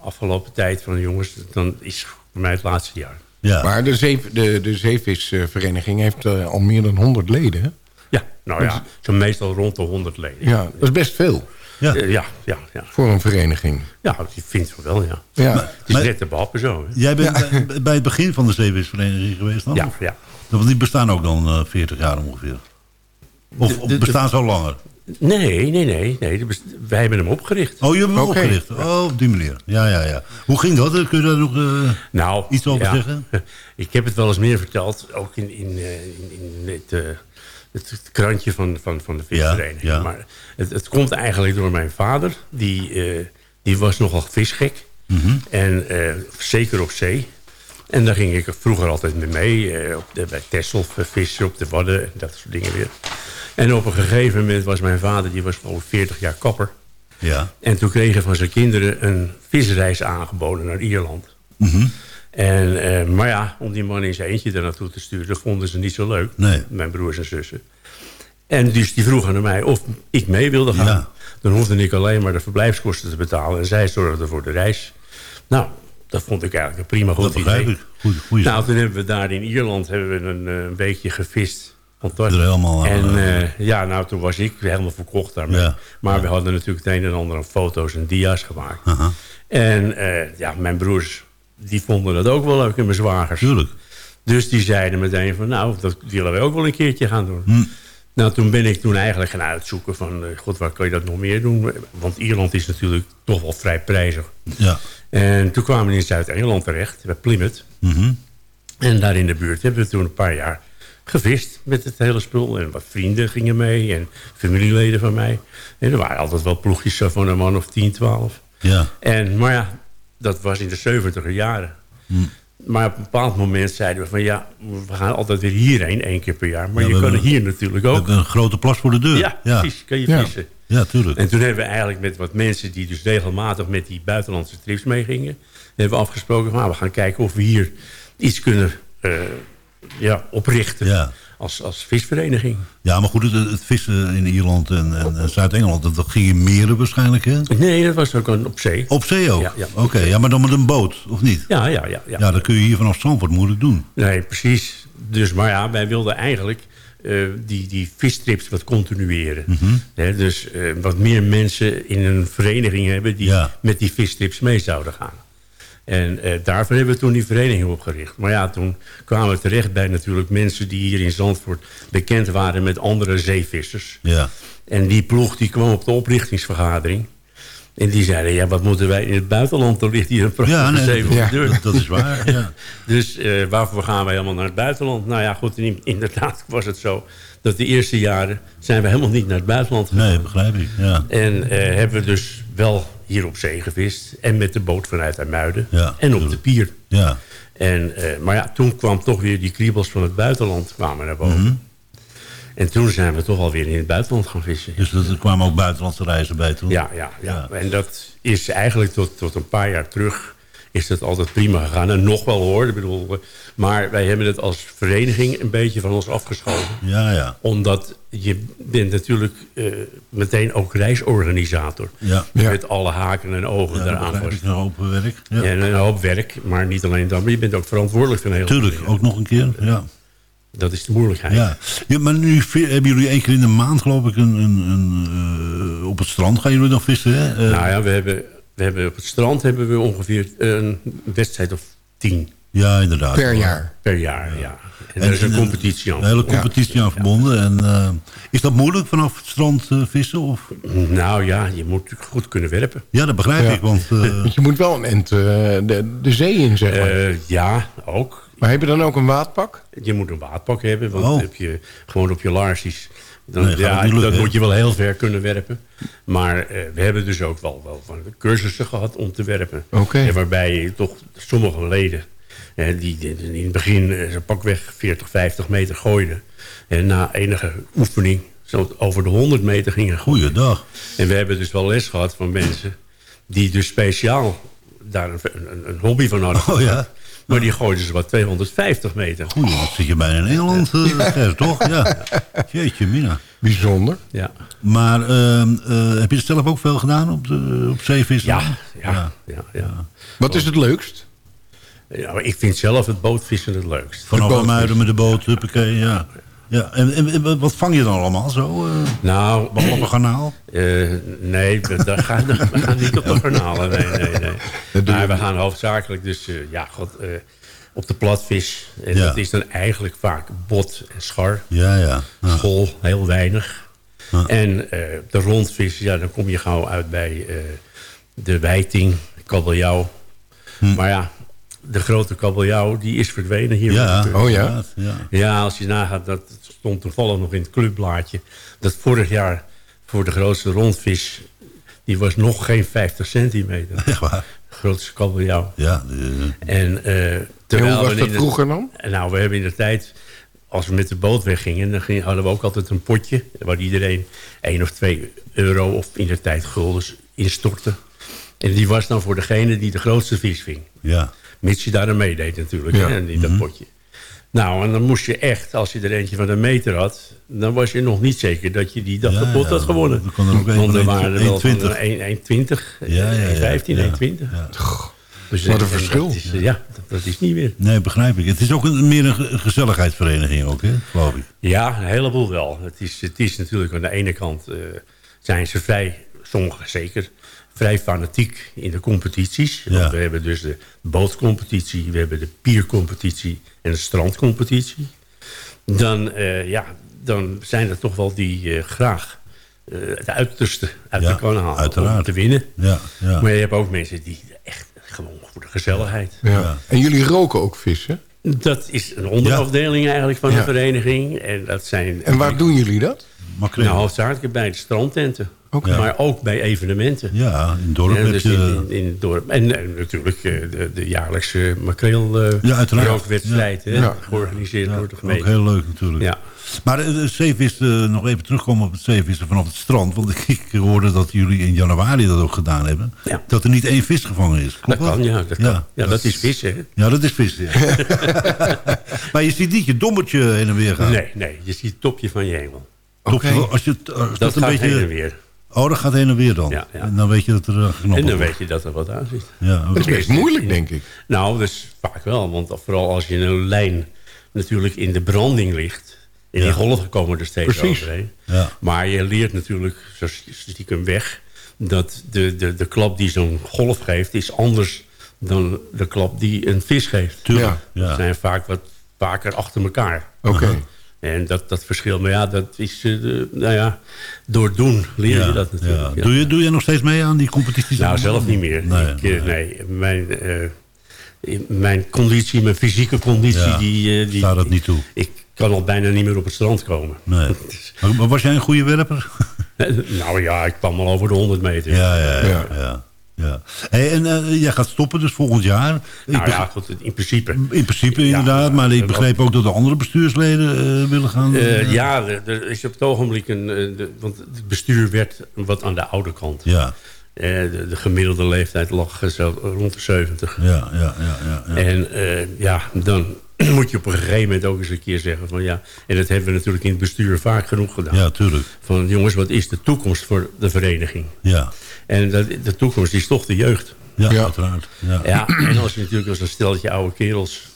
afgelopen tijd... van jongens, dan is voor mij het laatste jaar. ja. Maar de, zee, de, de zeevisvereniging heeft eh, al meer dan 100 leden. Ja, nou ja, zo meestal rond de 100 leden. Ja, dat is best veel ja. Eh, ja, ja, ja. voor een vereniging. Ja, ik vind het wel, ja. Ja. Het is Maar- net te behappen zo. Hè? Jij bent bij, bij het begin van de zeevisvereniging geweest dan? Ja, ja. Want die bestaan ook dan eh 40 jaar ongeveer. Of, De- of de- bestaan zo langer? Nee, nee, nee. nee. de Wij hebben hem opgericht. Oh, je hebt hem opgericht. Oh, op die manier. Ja, ja, ja. Hoe ging dat? Kun je daar nog... eh, Nou, Iets over ja, zeggen? Ik heb het wel eens meer verteld, ook in, in, eh, in, in het, eh, het, het krantje van, van, van de visvereniging. Ja, ja. Maar het, het komt eigenlijk door mijn vader. Die, eh, die was nogal visgek. Mhm. En eh, zeker op zee. En daar ging ik vroeger altijd mee mee. eh, op de, bij Texel eh, vissen, op de Wadden en dat soort dingen weer. En op een gegeven moment was mijn vader, die was al 40 jaar kapper. Ja. En toen kregen van zijn kinderen een visreis aangeboden naar Ierland. Mhm. En, eh, maar ja, om die man in zijn eentje daar naartoe te sturen... vonden ze niet zo leuk, Nee. mijn broers en zussen. En dus die vroegen naar mij of ik mee wilde gaan. Ja. Dan hoefde ik alleen maar de verblijfskosten te betalen... en zij zorgden voor de reis. Nou, dat vond ik eigenlijk een prima goed Dat begrijp idee. ik. Goeie, goeie Nou, toen hebben we daar in Ierland hebben we een, eh, een weekje gevist. er helemaal aan. En eh, ja, nou, toen was ik helemaal verkocht daarmee. Ja. Maar we hadden natuurlijk het een en ander aan foto's en dia's gemaakt. En eh, ja, mijn broers, die vonden dat ook wel leuk en mijn zwagers. Tuurlijk. Dus die zeiden meteen van, nou, dat willen wij ook wel een keertje gaan doen. Hm. Nou, toen ben ik toen eigenlijk gaan uitzoeken van... eh, god, waar kan je dat nog meer doen? Want Ierland is natuurlijk toch wel vrij prijzig. Ja. En toen kwamen we in Zuid-Engeland terecht, bij Plymouth. Mhm. En daar in de buurt hebben we toen een paar jaar gevist met het hele spul. En wat vrienden gingen mee en familieleden van mij. En er waren altijd wel ploegjes van een man of 10, 12. Ja. En, maar ja, dat was in de 70 jaren. Hm. Maar op een bepaald moment zeiden we van ja, we gaan altijd weer hierheen, één keer per jaar. Maar Ja, je kan hier natuurlijk We ook. een grote plas voor de deur. Ja, precies, kan je ja. vissen. Ja, tuurlijk. En toen hebben we eigenlijk met wat mensen die dus regelmatig met die buitenlandse trips meegingen, hebben we afgesproken van nou, we gaan kijken of we hier iets kunnen eh, ja, oprichten Ja. Als, als visvereniging. Ja, maar goed, het, het vissen in Ierland en, en, en Zuid-Engeland, dat, dat ging in meren waarschijnlijk, hè? Nee, dat was ook een, op zee. Op zee ook? Ja, ja. Oké, ja, maar dan met een boot, of niet? Ja, ja, ja. ja. Ja, dat kun je hier vanaf Zandvoort moeilijk doen. Nee, precies. Dus, maar ja, wij wilden eigenlijk eh, die, die visstrips wat continueren. Mhm. Dus eh, wat meer mensen in een vereniging hebben... die met die visstrips mee zouden gaan. En eh, daarvoor hebben we toen die vereniging opgericht. Maar ja, toen kwamen we terecht bij natuurlijk mensen... die hier in Zandvoort bekend waren met andere zeevissers. Ja. En die ploeg die kwam op de oprichtingsvergadering... En die zeiden, ja, wat moeten wij in het buitenland? Er ligt hier een prachtige Ja, nee, zee voor ja, de deur. dat- dat is waar, ja. dus eh, waarvoor gaan wij helemaal naar het buitenland? Nou ja, goed, in- inderdaad was het zo... dat de eerste jaren zijn we helemaal niet naar het buitenland gegaan. Nee, begrijp ik, ja. En eh, hebben we dus wel hier op zee gevist. En met de boot vanuit IJmuiden. Ja, en op de pier. Ja. En, eh, maar ja, toen kwam toch weer die kriebels van het buitenland kwamen naar boven. Mhm. En toen zijn we toch alweer in het buitenland gaan vissen. Dus er kwamen ook buitenlandse reizen bij toen? Ja, ja, ja. En dat is eigenlijk tot, tot een paar jaar terug is dat altijd prima gegaan. En nog wel hoor. Ik bedoel, eh, maar wij hebben het als vereniging een beetje van ons afgeschoven. Ja, ja. Omdat je bent natuurlijk eh, meteen ook reisorganisator. Ja. Met alle haken en ogen Ja, dat daaraan begrijp vast. ik, een hoop werk. Ja. En een hoop werk, maar niet alleen dat. Maar je bent ook verantwoordelijk voor een hele Tuurlijk, ook nog een keer, ja. Dat is de moeilijkheid. Ja. ja, maar nu hebben jullie één keer in de maand, geloof ik, een, een, een, eh, op het strand gaan jullie dan vissen, hè? Eh, Nou ja, we hebben, we hebben op het strand hebben we ongeveer een wedstrijd of tien. Ja, inderdaad. Per jaar. Per jaar, ja. En er is een competitie aan. Een hele competitie aan verbonden. En, eh, is dat moeilijk vanaf het strand eh, vissen? Of? Nou ja, je moet natuurlijk goed kunnen werpen. Ja, dat begrijp Ja. ik. Want, eh, Want je moet wel een end eh, de, de zee in, zeg maar. Eh, ja, ook. maar heb je dan ook een waadpak? Je moet een waadpak hebben, want Oh. heb je gewoon op je laarsjes. Dan, Nee, ja, lukken, dat moet je wel heel ver kunnen werpen. Maar eh, we hebben dus ook wel, wel van cursussen gehad om te werpen. En waarbij je toch sommige leden, die, in het begin ze pakweg 40, 50 meter gooiden. En na enige oefening zo over de 100 meter gingen gooien. Goeiedag. En we hebben dus wel les gehad van mensen die dus speciaal daar een, een, een hobby van hadden. Oh ja. Maar die gooiden ze wat 250 meter. Oei, dan zit je bijna in Engeland, eh, Ger, toch? Ja. Jeetje, Mina. Bijzonder. Ja. Maar ehm, eh, heb je het zelf ook veel gedaan op, de, op zeevissen? Ja, ja, ja. ja. Wat is het leukst? Ja, maar ik vind zelf het bootvissen het leukst. Vanaf. Muiden met de boot, huppakee, ja. Ja. En, wat vang je dan allemaal zo? eh Nou, behalve garnaal? eh, nee, we, daar gaan, we gaan niet op de garnalen. Nee, nee, nee. Maar we gaan hoofdzakelijk dus, eh, ja, god, op de platvis. En Ja. dat is dan eigenlijk vaak bot en schar. Ja, ja. ja. School, heel weinig. Ja. En de rondvis, ja, dan kom je gauw uit bij de wijting, kabeljauw. Hm. Maar ja, de grote kabeljauw, die is verdwenen hier. Ja, Oh ja? ja. Ja, als je nagaat, dat stond toevallig nog in het clubblaadje... dat vorig jaar voor de grootste rondvis... die was nog geen 50 centimeter. Echt waar? De grootste kabeljauw. Ja, de- En, eh En terwijl hoe was we dat de- vroeger dan? nou, we hebben in de tijd, als we met de boot weggingen... dan hadden we ook altijd een potje... waar iedereen 1 of 2 euro of in de tijd guldens instortte. En die was dan voor degene die de grootste vis ving. ja. Mits je daar aan meedeed natuurlijk, Ja. hè, in dat potje. Nou, en dan moest je echt, als je er eentje van een meter had... dan was je nog niet zeker dat je die dag Ja, de pot ja, had gewonnen. dan kon er ook Want er waren er wel van 1,20. 1,20, Ja, ja, ja, 1,15, ja. 1,20. Ja. Dus, Wat een en verschil. Dat is, eh, ja, dat, dat is niet meer. Nee, begrijp ik. Het is ook een, meer een ge- gezelligheidsvereniging ook, hè, geloof ik. Ja, een heleboel wel. Het is, het is natuurlijk aan de ene kant eh, zijn ze vrij, sommigen zeker, vrij fanatiek in de competities. Want We hebben dus de bootcompetitie, we hebben de piercompetitie en de strandcompetitie. Dan, eh, ja, dan zijn er toch wel die eh, graag eh, het uiterste uit Ja, de kan halen om uiteraard. te winnen. Ja, ja. Maar je hebt ook mensen die echt gewoon voor de gezelligheid. Ja. En jullie roken ook vissen? Dat is een onderafdeling eigenlijk van Ja. de vereniging. En, dat zijn, En waar doen jullie dat? Nou, hoofdzakelijk bij de strandtenten. Oké. Maar ook bij evenementen. Ja, in het dorp Ja, heb dus je... in, in, in het dorp. En, eh, natuurlijk eh, de, de jaarlijkse makreel eh, Ja, uiteraard. rookwedstrijd, Ja. hè, Ja. georganiseerd door de gemeente. Ook heel leuk natuurlijk. Ja. Maar de zeevissen, nog even terugkomen op het zeevissen vanaf het strand. Want ik, hoorde dat jullie in januari dat ook gedaan hebben. Dat er niet één vis gevangen is. Dat kan, ja. Dat, kan. ja, dat is vissen. hè. Ja, dat is vissen. Ja. maar je ziet niet je dommertje heen en weer gaan. Nee, nee, je ziet het topje van je hengel. Oké. Als je, Dat een gaat beetje, heen en weer. Oh, dat gaat heen en weer dan. Ja, ja. En dan weet je dat er uh, En dan weet je dat er wat aan zit. Ja, Dat is best moeilijk, denk ik. Nou, dat is vaak wel. Want vooral als je een lijn natuurlijk in de branding ligt... en die golven komen er steeds Precies. overheen. Ja. Maar je leert natuurlijk, zo stiekem weg... dat de, de, de klap die zo'n golf geeft... is anders dan de klap die een vis geeft. Tuurlijk, ja. Dat zijn vaak wat vaker achter elkaar. Oké. En dat, dat verschil, maar ja, dat is, de- nou ja, door doen leer Ja, je dat natuurlijk. ja. ja. Doe, je, doe je nog steeds mee aan die competities? Nou, zelf niet meer. Nee, ik, eh, nee. Mijn, eh, mijn conditie, mijn fysieke conditie... Ja, die, die, staat dat niet toe. Ik kan al bijna niet meer op het strand komen. Nee. Maar, maar was jij een goede werper? nou ja, ik kwam al over de 100 meter. Ja, ja, ja. Ja. Hey, en eh, jij gaat stoppen dus volgend jaar. Nou ja, goed, in principe. In principe inderdaad, maar ik begreep ook dat de andere bestuursleden eh, willen gaan. Eh, ja, er, is op het ogenblik een... de, want het bestuur werd wat aan de oude kant. Ja. De, de gemiddelde leeftijd lag zo rond de 70. Ja, ja, ja. ja, ja. En ja, dan moet je op een gegeven moment ook eens een keer zeggen van ja... en dat hebben we natuurlijk in het bestuur vaak genoeg gedaan. Ja, tuurlijk. Van jongens, wat is de toekomst voor de vereniging? Ja. En dat, de toekomst is toch de jeugd. Ja, uiteraard. Ja. Ja, en als je natuurlijk als een steltje oude kerels...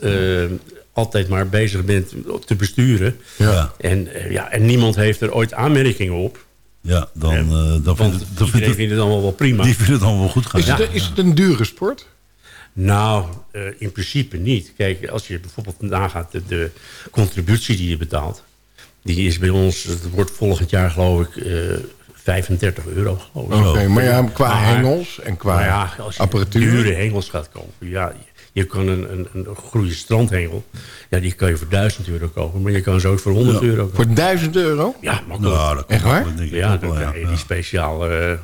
eh, altijd maar bezig bent te besturen... Ja. En, eh, ja, en niemand heeft er ooit aanmerkingen op... Ja, dan, eh, dan vindt het, dan iedereen vindt het, vindt het allemaal wel prima. die vindt het allemaal wel goed gaan. Is, het, is het een dure sport? Nou, eh, in principe niet. Kijk, als je bijvoorbeeld nagaat de, de contributie die je betaalt... die is bij ons, het wordt volgend jaar geloof ik eh 35 euro. geloof ik. Oké, maar ja, qua Maar- hengels en qua ja, als je apparatuur. dure hengels gaat kopen... ja, je, kan een, een, een goede strandhengel... ja, die kan je voor 1000 euro kopen... maar je kan ze ook voor 100 Ja. euro kopen. Voor 1000 euro? Ja, makkelijk. Nou, dat Echt waar? wel, denk ik Ja, dan wel, ja. krijg je die speciale eh,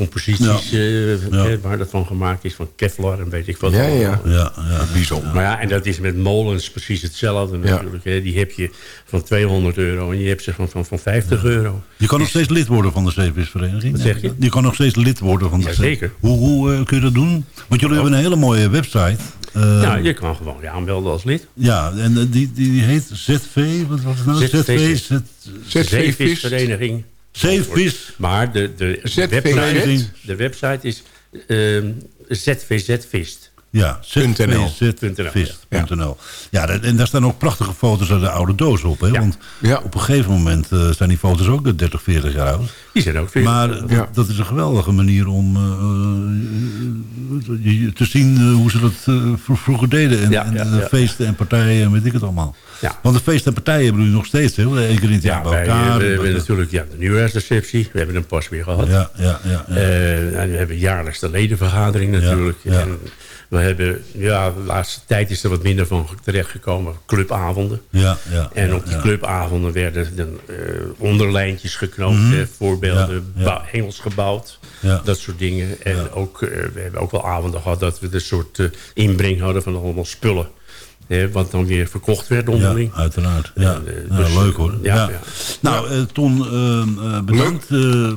composities eh, Ja. eh, waar dat van gemaakt is. Van Kevlar en weet ik wat. Ja, ja. Ja, ja. Bijzonder. Maar ja, en dat is met molens precies hetzelfde Ja. natuurlijk. Hè. Die heb je van 200 euro en je hebt ze van, van, van 50 euro. Je kan nog steeds lid worden van de zeevisvereniging. Wat zeg je? Je kan nog steeds lid worden van de Jazeker. Hoe, hoe eh, kun je dat doen? Want jullie hebben een hele mooie website. Eh, ja, je kan gewoon je aanmelden als lid. ja, en die, die, die heet ZV. Wat was het nou? ZV. ZV. Z- Zeevisvereniging. Zeevis. Maar de, de, ZVZ? website, de website is ehm ZVZ-vist. Ja, .nl. ZVZ.nl. Ja, dat- en daar staan ook prachtige foto's uit de oude doos op. Hè? Ja. Want Ja. op een gegeven moment eh, zijn die foto's ook de 30, 40 jaar oud. Die zijn ook veel. Maar dat, Ja. dat is een geweldige manier om eh, eh, te zien hoe ze dat vro- vroeger deden. En, Ja, en ja, de ja. feesten en partijen en weet ik het allemaal. Ja. Want de feesten en partijen hebben jullie nog steeds. Hè? Eén keer in het jaar ja, bij wij, elkaar. we hebben natuurlijk ja, de nieuwjaarsreceptie. We hebben hem pas weer gehad. ja, ja, ja, ja. Eh, en we hebben jaarlijks de ledenvergadering natuurlijk. Ja, ja. En we hebben, ja, de laatste tijd is er wat minder van terechtgekomen. Clubavonden. ja, ja, En op die ja. clubavonden werden dan, eh, onderlijntjes geknoopt. Mhm. eh, voorbeelden, hengels gebouwd. Dat soort dingen. En ook, eh, we hebben ook wel avonden gehad dat we een soort inbreng hadden van allemaal spullen. Eh, wat dan weer verkocht werd onderling. Ja, uiteraard. Ja. Eh, Ja, dus, leuk hoor. ja, Ja. ja. Nou, eh, Ton, eh, eh, bedankt. Eh, eh,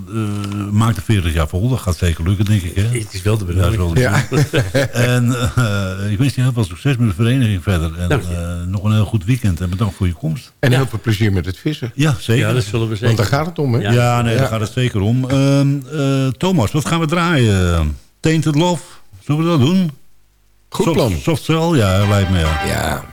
maak de 40 jaar vol. Dat gaat zeker lukken, denk ik. Hè? Het is wel de Ja, dat is bedoeling. wel de bedoeling. en ik wens je heel veel succes met de vereniging verder. En eh, nog een heel goed weekend. En bedankt voor je komst. En heel veel plezier met het vissen. Ja, zeker. Ja, dat zullen we zeker. Want daar gaat het om, hè? Ja, Ja. nee, Ja. daar gaat het zeker om. Ehm, eh, Thomas, wat gaan we draaien? Tainted Love Zullen we dat doen? Goed Soft- plan. Softcell, ja, lijkt me ja. Ja.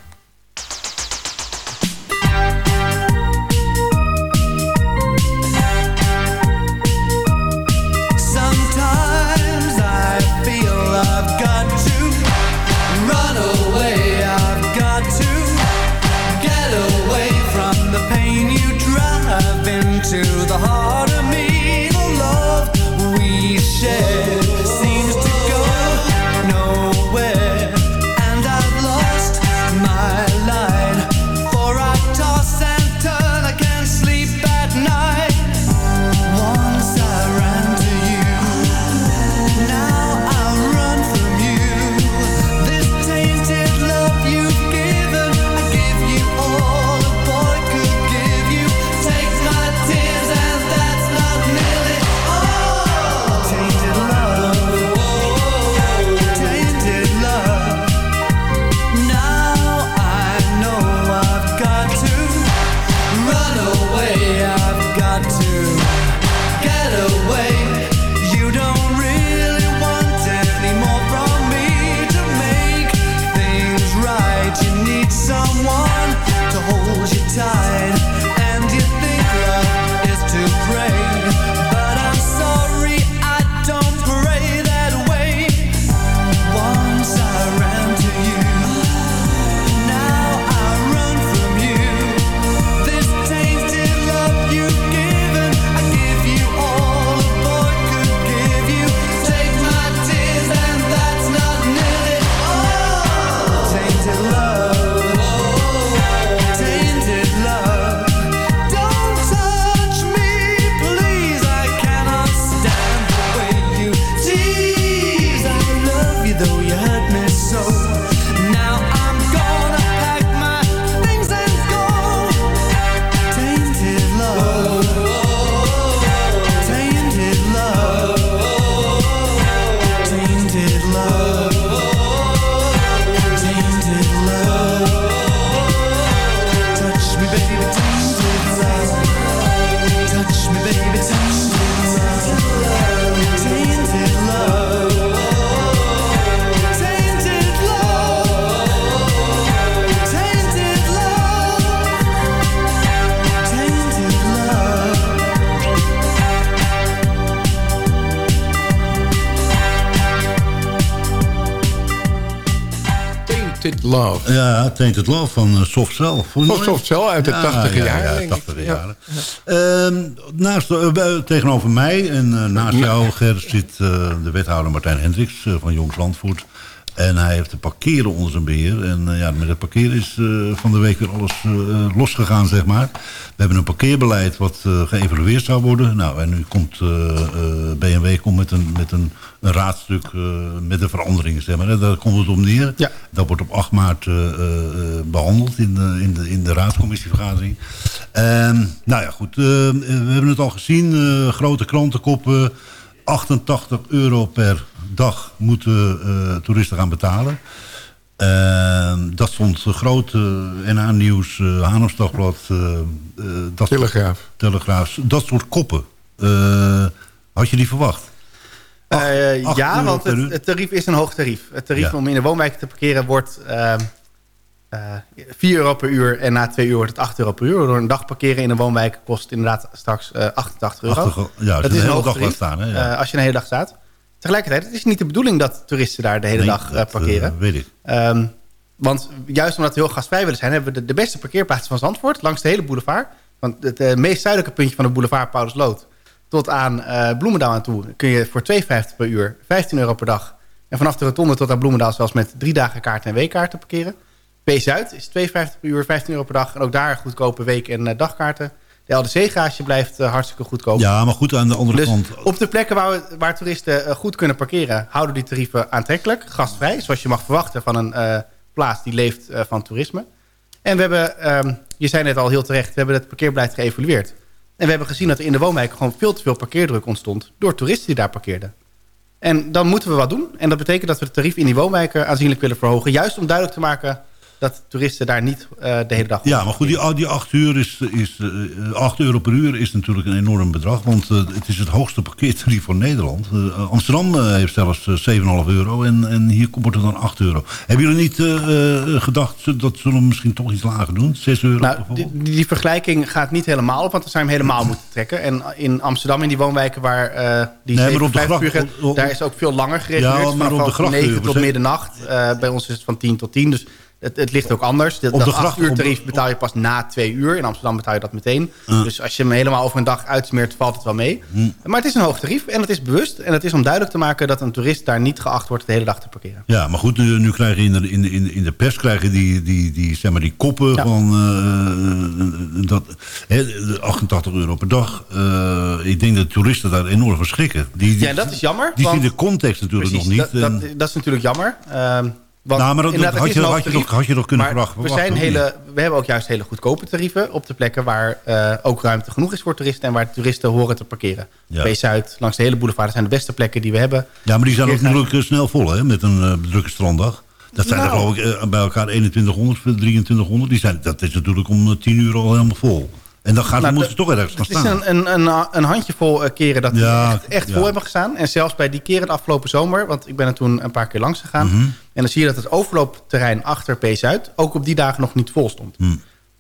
Love. Ja, Tainted Love van uh, Soft Cell. Van mooi? Soft Cell uit de Ja, 80e ja, jaren, Ja, denk ik. 80e Ja. jaren. Ehm, naast, eh, tegenover mij en eh, naast jou, Ger, zit eh, de wethouder Martijn Hendricks eh, van Jong Zandvoort. En hij heeft de parkeren onder zijn beheer. En eh, ja, met het parkeren is eh, van de week weer alles eh, losgegaan, zeg maar. We hebben een parkeerbeleid wat eh, geëvalueerd zou worden. Nou, en nu komt eh, eh, BMW komt met een, met een, een raadstuk met de veranderingen, zeg maar. Daar komt het op neer. Dat wordt op 8 maart eh, eh, eh, behandeld in de, in de, in de raadscommissievergadering. Ehm, nou ja, goed. we hebben het al gezien. grote krantenkoppen. 88 euro per dag moeten toeristen gaan betalen. Ehm, dat stond groot uh, NA Nieuws, uh, Dagblad. eh, eh, dat Telegraaf. Telegraaf. Dat soort koppen. Eh, had je die verwacht? Eh, acht ja, want het, tarief is een hoog tarief. Het tarief Ja. om in de woonwijk te parkeren wordt ehm, eh 4 euro per uur. En na 2 uur wordt het 8 euro per uur. Door een dag parkeren in een woonwijk kost inderdaad straks eh 88 euro. 80 ja, als je dat de is een hele hoog dag tarief. staan, hè, ja. Eh, als je een hele dag staat. Tegelijkertijd, het is niet de bedoeling dat toeristen daar de hele Nee, dag eh, dat, parkeren. eh, weet ik. Ehm, want juist omdat we heel gastvrij willen zijn... hebben we de, de beste parkeerplaatsen van Zandvoort... langs de hele boulevard. Want het eh, meest zuidelijke puntje van de boulevard Paulusloot... tot aan Bloemendaal aan toe... kun je voor 2,50 per uur, 15 euro per dag... en vanaf de rotonde tot aan Bloemendaal... zelfs met drie dagen kaart en weekkaarten parkeren. P-Zuid is 2,50 per uur, 15 euro per dag... en ook daar goedkope week- en dagkaarten. De LDC-garage blijft eh, hartstikke goedkoop. Ja, maar goed, aan de andere Dus kant... op de plekken waar, we, waar toeristen eh, goed kunnen parkeren... houden die tarieven aantrekkelijk, gastvrij... zoals je mag verwachten van een eh, plaats die leeft van toerisme. En we hebben, ehm, je zei net al heel terecht... we hebben het parkeerbeleid geëvalueerd. En we hebben gezien dat er in de woonwijk... gewoon veel te veel parkeerdruk ontstond... door toeristen die daar parkeerden. En dan moeten we wat doen. En dat betekent dat we het tarief in die woonwijken aanzienlijk willen verhogen. Juist om duidelijk te maken dat toeristen daar niet eh, de hele dag... Ja, maar goed, die, die 8 uur is, is eh, 8 euro per uur is natuurlijk een enorm bedrag. Want eh, het is het hoogste parkeertarief van Nederland. Eh, Amsterdam eh, heeft zelfs eh, 7,5 euro en, en hier wordt het dan 8 euro. Hebben jullie niet eh, eh, gedacht dat zullen we misschien toch iets lager doen? 6 euro Nou, die, die vergelijking gaat niet helemaal op, want dan je hem helemaal moeten trekken. En in Amsterdam, in die woonwijken waar eh die Nee, maar op de 57 gracht- uur op- daar is ook veel langer gereguleerd. Ja, maar op de grachtuur, 9 tot middernacht. Eh, bij ons is het van 10 tot 10, dus het, het ligt ook anders. De, Op dat de 8 gracht- uur tarief betaal je pas na 2 uur. In Amsterdam betaal je dat meteen. Dus als je hem helemaal over een dag uitsmeert, valt het wel mee. Hm. Maar het is een hoog tarief en het is bewust. En het is om duidelijk te maken dat een toerist daar niet geacht wordt de hele dag te parkeren. Ja, maar goed, nu, nu krijg je in de, in de, in de- in de pers krijgen die, die, die, zeg maar die koppen Ja. van eh, dat, hè, de 88 euro per dag. Eh, ik denk dat toeristen daar enorm van schrikken. Die, die, Ja, dat is jammer. Die want- zien de context natuurlijk Precies, nog niet. Dat, dat, dat is natuurlijk jammer. Want Nou, maar dat- had je- had je nog- had je nog kunnen verwachten, We, zijn hele, we hebben ook juist hele goedkope tarieven op de plekken waar eh, ook ruimte genoeg is voor toeristen en waar toeristen horen te parkeren. Ja. B-Zuid, langs de hele boulevard, zijn de beste plekken die we hebben. ja, maar die zijn ook natuurlijk eh, snel vol, hè, met een eh, drukke stranddag. Dat zijn er Nou. geloof ik bij elkaar 2100, 2300. Die zijn, dat is natuurlijk om eh, 10 uur al helemaal vol. En dan gaan, Nou, moeten ze toch ergens gaan Het is staan. een, een, een, een handjevol eh, keren dat Ja, echt, echt ja. vol hebben gestaan. En zelfs bij die keren de afgelopen zomer, want ik ben er toen een paar keer langs gegaan. Mhm. En dan zie je dat het overloopterrein achter P-Zuid ook op die dagen nog niet vol stond. Hm.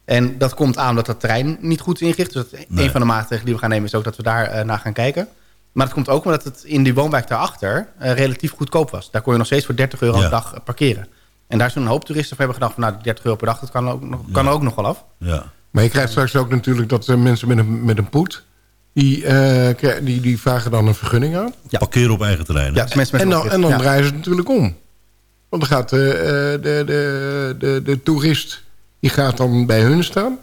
En dat komt aan dat dat terrein niet goed is ingericht. Dus dat, Nee. een van de maatregelen die we gaan nemen is ook dat we daar eh, naar gaan kijken. Maar dat komt ook omdat het in die woonwijk daarachter eh, relatief goedkoop was. Daar kon je nog steeds voor 30 euro Ja. per dag eh, parkeren. En daar zijn een hoop toeristen voor hebben gedacht van nou, die 30 euro per dag, dat kan, ook, nog- kan er ook nog wel af. Ja. Maar je krijgt straks ook natuurlijk dat eh, mensen met een, met een poet... Die, eh, die, die vragen dan een vergunning aan. Parkeren op eigen terrein. Ja, mensen met En dan, en dan ja. draaien ze het natuurlijk om. Want dan gaat de, eh, de, de, de, de toerist die gaat dan bij hun staan.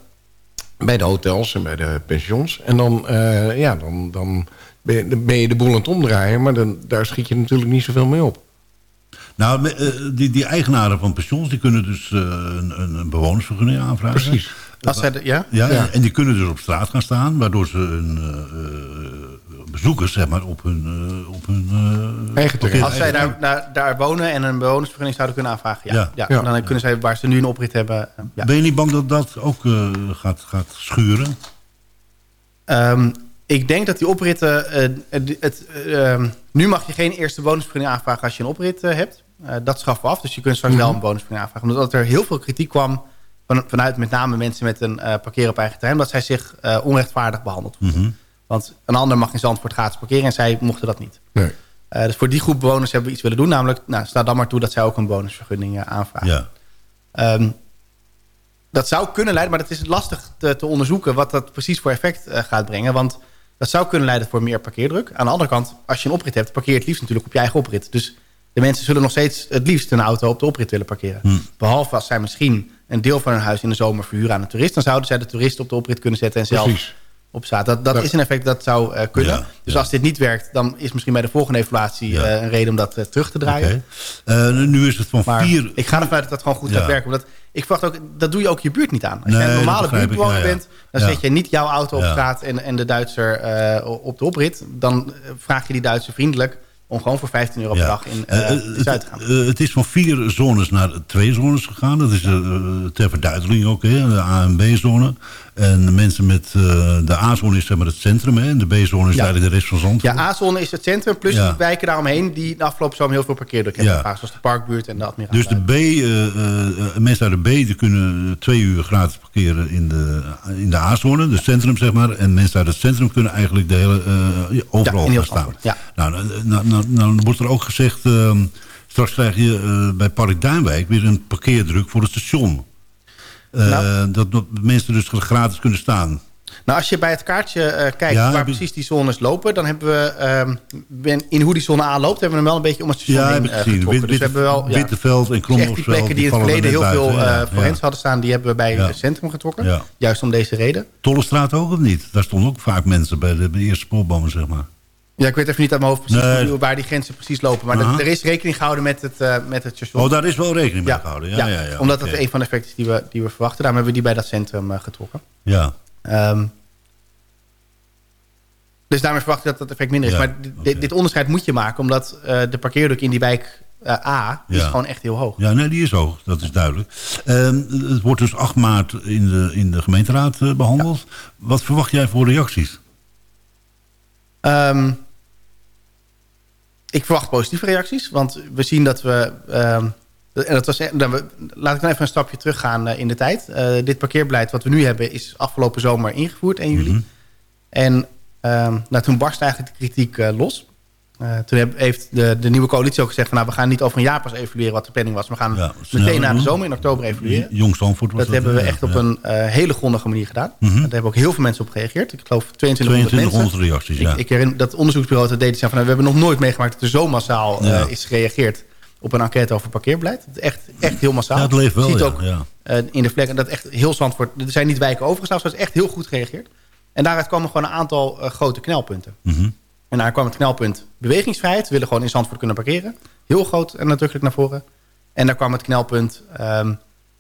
Bij de hotels en bij de pensions. En dan, eh, ja, dan, dan, ben je, ben je de boel aan het omdraaien. Maar dan, daar schiet je natuurlijk niet zoveel mee op. Nou, die, die eigenaren van pensions die kunnen dus eh, een, een, een bewonersvergunning aanvragen. Precies. Als zij de- ja? Ja, Ja. en die kunnen dus op straat gaan staan, waardoor ze hun eh, eh, bezoekers zeg maar, op hun, eh, op hun Eigen terrein. Als zij daar, daar, daar wonen en een bewonersvergunning zouden kunnen aanvragen. Ja. Ja. Ja. Ja. Dan kunnen zij, waar ze nu een oprit hebben. Ja. Ben je niet bang dat dat ook eh, gaat, gaat schuren? Ehm, ik denk dat die opritten... eh, het, eh, ehm, nu mag je geen eerste bonusvergunning aanvragen als je een oprit hebt. Eh, dat schaffen we af. Dus je kunt straks wel een bonusvergunning aanvragen. Omdat er heel veel kritiek kwam van, vanuit met name mensen met een parkeren op eigen terrein. Dat zij zich eh, onrechtvaardig behandeld. Mhm. Want een ander mag in Zandvoort gratis parkeren en zij mochten dat niet. Nee. Eh, dus voor die groep bewoners hebben we iets willen doen. Namelijk, nou, sta dan maar toe dat zij ook een bonusvergunning aanvragen. Ja. Ehm, dat zou kunnen leiden, maar het is lastig te, te onderzoeken... wat dat precies voor effect gaat brengen. Want dat zou kunnen leiden voor meer parkeerdruk. Aan de andere kant, als je een oprit hebt... parkeer het liefst natuurlijk op je eigen oprit. Dus de mensen zullen nog steeds het liefst een auto op de oprit willen parkeren. Hm. Behalve als zij misschien een deel van hun huis in de zomer verhuren aan een toerist... dan zouden zij de toerist op de oprit kunnen zetten en zelf Precies. op. Dat, dat is een effect dat zou eh, kunnen. Ja, dus ja. als dit niet werkt, dan is misschien bij de volgende evaluatie... Ja. eh, een reden om dat eh, terug te draaien. Nu is het van Maar vier... ik ga ervan uit dat dat gewoon goed gaat werken. Omdat ik verwacht ook, dat doe je ook je buurt niet aan. Als Nee, jij een normale buurtbewoner bent... dan zet je niet jouw auto op straat en, en de Duitser op de oprit. Dan vraag je die Duitser vriendelijk om gewoon voor 15 euro per dag in de Zuid te gaan. het, eh, het is van vier zones naar twee zones gegaan. Dat is ter verduidelijking ook, hè, de A- en B-zone. En de mensen met eh, de A-zone is zeg maar het centrum. Hè, en de B-zone is Ja. eigenlijk de rest van Zandvoort. Ja, A-zone is het centrum, plus Ja. die wijken daaromheen... die de afgelopen zomer heel veel parkeerdruk hebben Ja. Zoals de Parkbuurt en de Admiraal. Dus de B, eh, eh, mensen uit de B die kunnen twee uur gratis parkeren in de, in de A-zone, de centrum zeg maar. En mensen uit het centrum kunnen eigenlijk de hele, overal gaan staan. Nou, nou, nou, nou, nou wordt er ook gezegd, ehm, straks krijg je bij Park Duinwijk weer een parkeerdruk voor het station. Eh, Nou. dat, dat mensen dus gratis kunnen staan. Nou, als je bij het kaartje eh, kijkt Ja, waar precies die zones lopen... dan hebben we ehm, in hoe die zone aanloopt... hebben we hem wel een beetje om het station Ja, heen getrokken. Wit- Dus we hebben wel... ja, Witteveld en Dus echt die plekken die in het er verleden heel veel ja, ja. hadden staan... die hebben we bij het centrum getrokken. Ja. Juist om deze reden. Tollestraat ook of niet? Daar stonden ook vaak mensen bij de, bij de eerste spoorbomen, zeg maar. Ja, ik weet even niet uit mijn hoofd precies Nee. waar die grenzen precies lopen. Maar er- er is rekening gehouden met het, eh, met het station. Oh, daar is wel rekening mee Ja. gehouden. Ja, Ja, ja, ja, omdat dat een van de effecten is die we, die we verwachten. Daarom hebben we die bij dat centrum eh, getrokken. Ja. Ehm, dus daarmee verwacht ik dat dat effect minder is. Maar di- dit, onderscheid moet je maken... omdat eh, de parkeerdruk in die wijk... A is gewoon echt heel hoog. Ja, nee, die is hoog. Dat is duidelijk. Ehm, het wordt dus 8 maart in de, in de gemeenteraad eh, behandeld. Wat verwacht jij voor reacties? Ehm, ik verwacht positieve reacties, want we zien dat we... ehm, en dat was, dan we- laat ik dan even een stapje teruggaan eh, in de tijd. Eh, dit parkeerbeleid wat we nu hebben is afgelopen zomer ingevoerd, 1 juli. En ehm, nou, toen barst eigenlijk de kritiek eh, los. Eh, toen heeft de, de nieuwe coalitie ook gezegd... Van, nou, we gaan niet over een jaar pas evalueren wat de planning was. We gaan meteen na de zomer in oktober evalueren. Jong was Dat, hebben we ja, echt op ja. een eh, hele grondige manier gedaan. Mhm. Daar hebben ook heel veel mensen op gereageerd. Ik geloof 2200, 2200 mensen. reacties, ja. Ik, ik herinner dat onderzoeksbureau dat deed van... nou, we hebben nog nooit meegemaakt dat er zo massaal eh, is gereageerd... op een enquête over parkeerbeleid. Echt, echt heel massaal. Ja, het leeft wel, Je ziet ook ja. in de vlekken dat echt heel Zandvoort... Er zijn niet wijken overgestapt, dus het is echt heel goed gereageerd. En daaruit kwamen gewoon een aantal grote knelpunten. Mhm. En daar kwam het knelpunt bewegingsvrijheid. We willen gewoon in Zandvoort kunnen parkeren. Heel groot en nadrukkelijk naar voren. En daar kwam het knelpunt... ehm,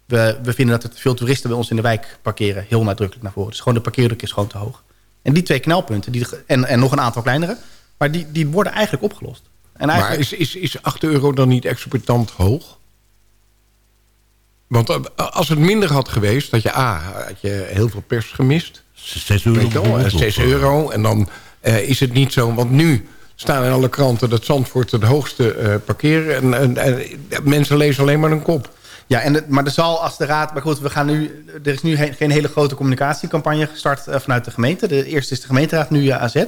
we, we vinden dat er veel toeristen bij ons in de wijk parkeren. Heel nadrukkelijk naar voren. Dus gewoon de parkeerdruk is gewoon te hoog. En die twee knelpunten, die, en, en nog een aantal kleinere... maar die, die worden eigenlijk opgelost. En Maar eigenlijk, is, is, is 8 euro dan niet exorbitant hoog? Want eh, als het minder had geweest, had je A, had je heel veel pers gemist. 6 euro Weet je wel, eh, bijvoorbeeld, 6 of, eh, euro. En dan eh, is het niet zo, want nu staan in alle kranten dat Zandvoort het hoogste eh parkeren. En, en, en mensen lezen alleen maar een kop. Ja, en het, maar er zal als de raad... Maar goed, we gaan nu, er is nu geen, geen hele grote communicatiecampagne gestart eh, vanuit de gemeente. De eerste is de gemeenteraad, nu uh, AZ.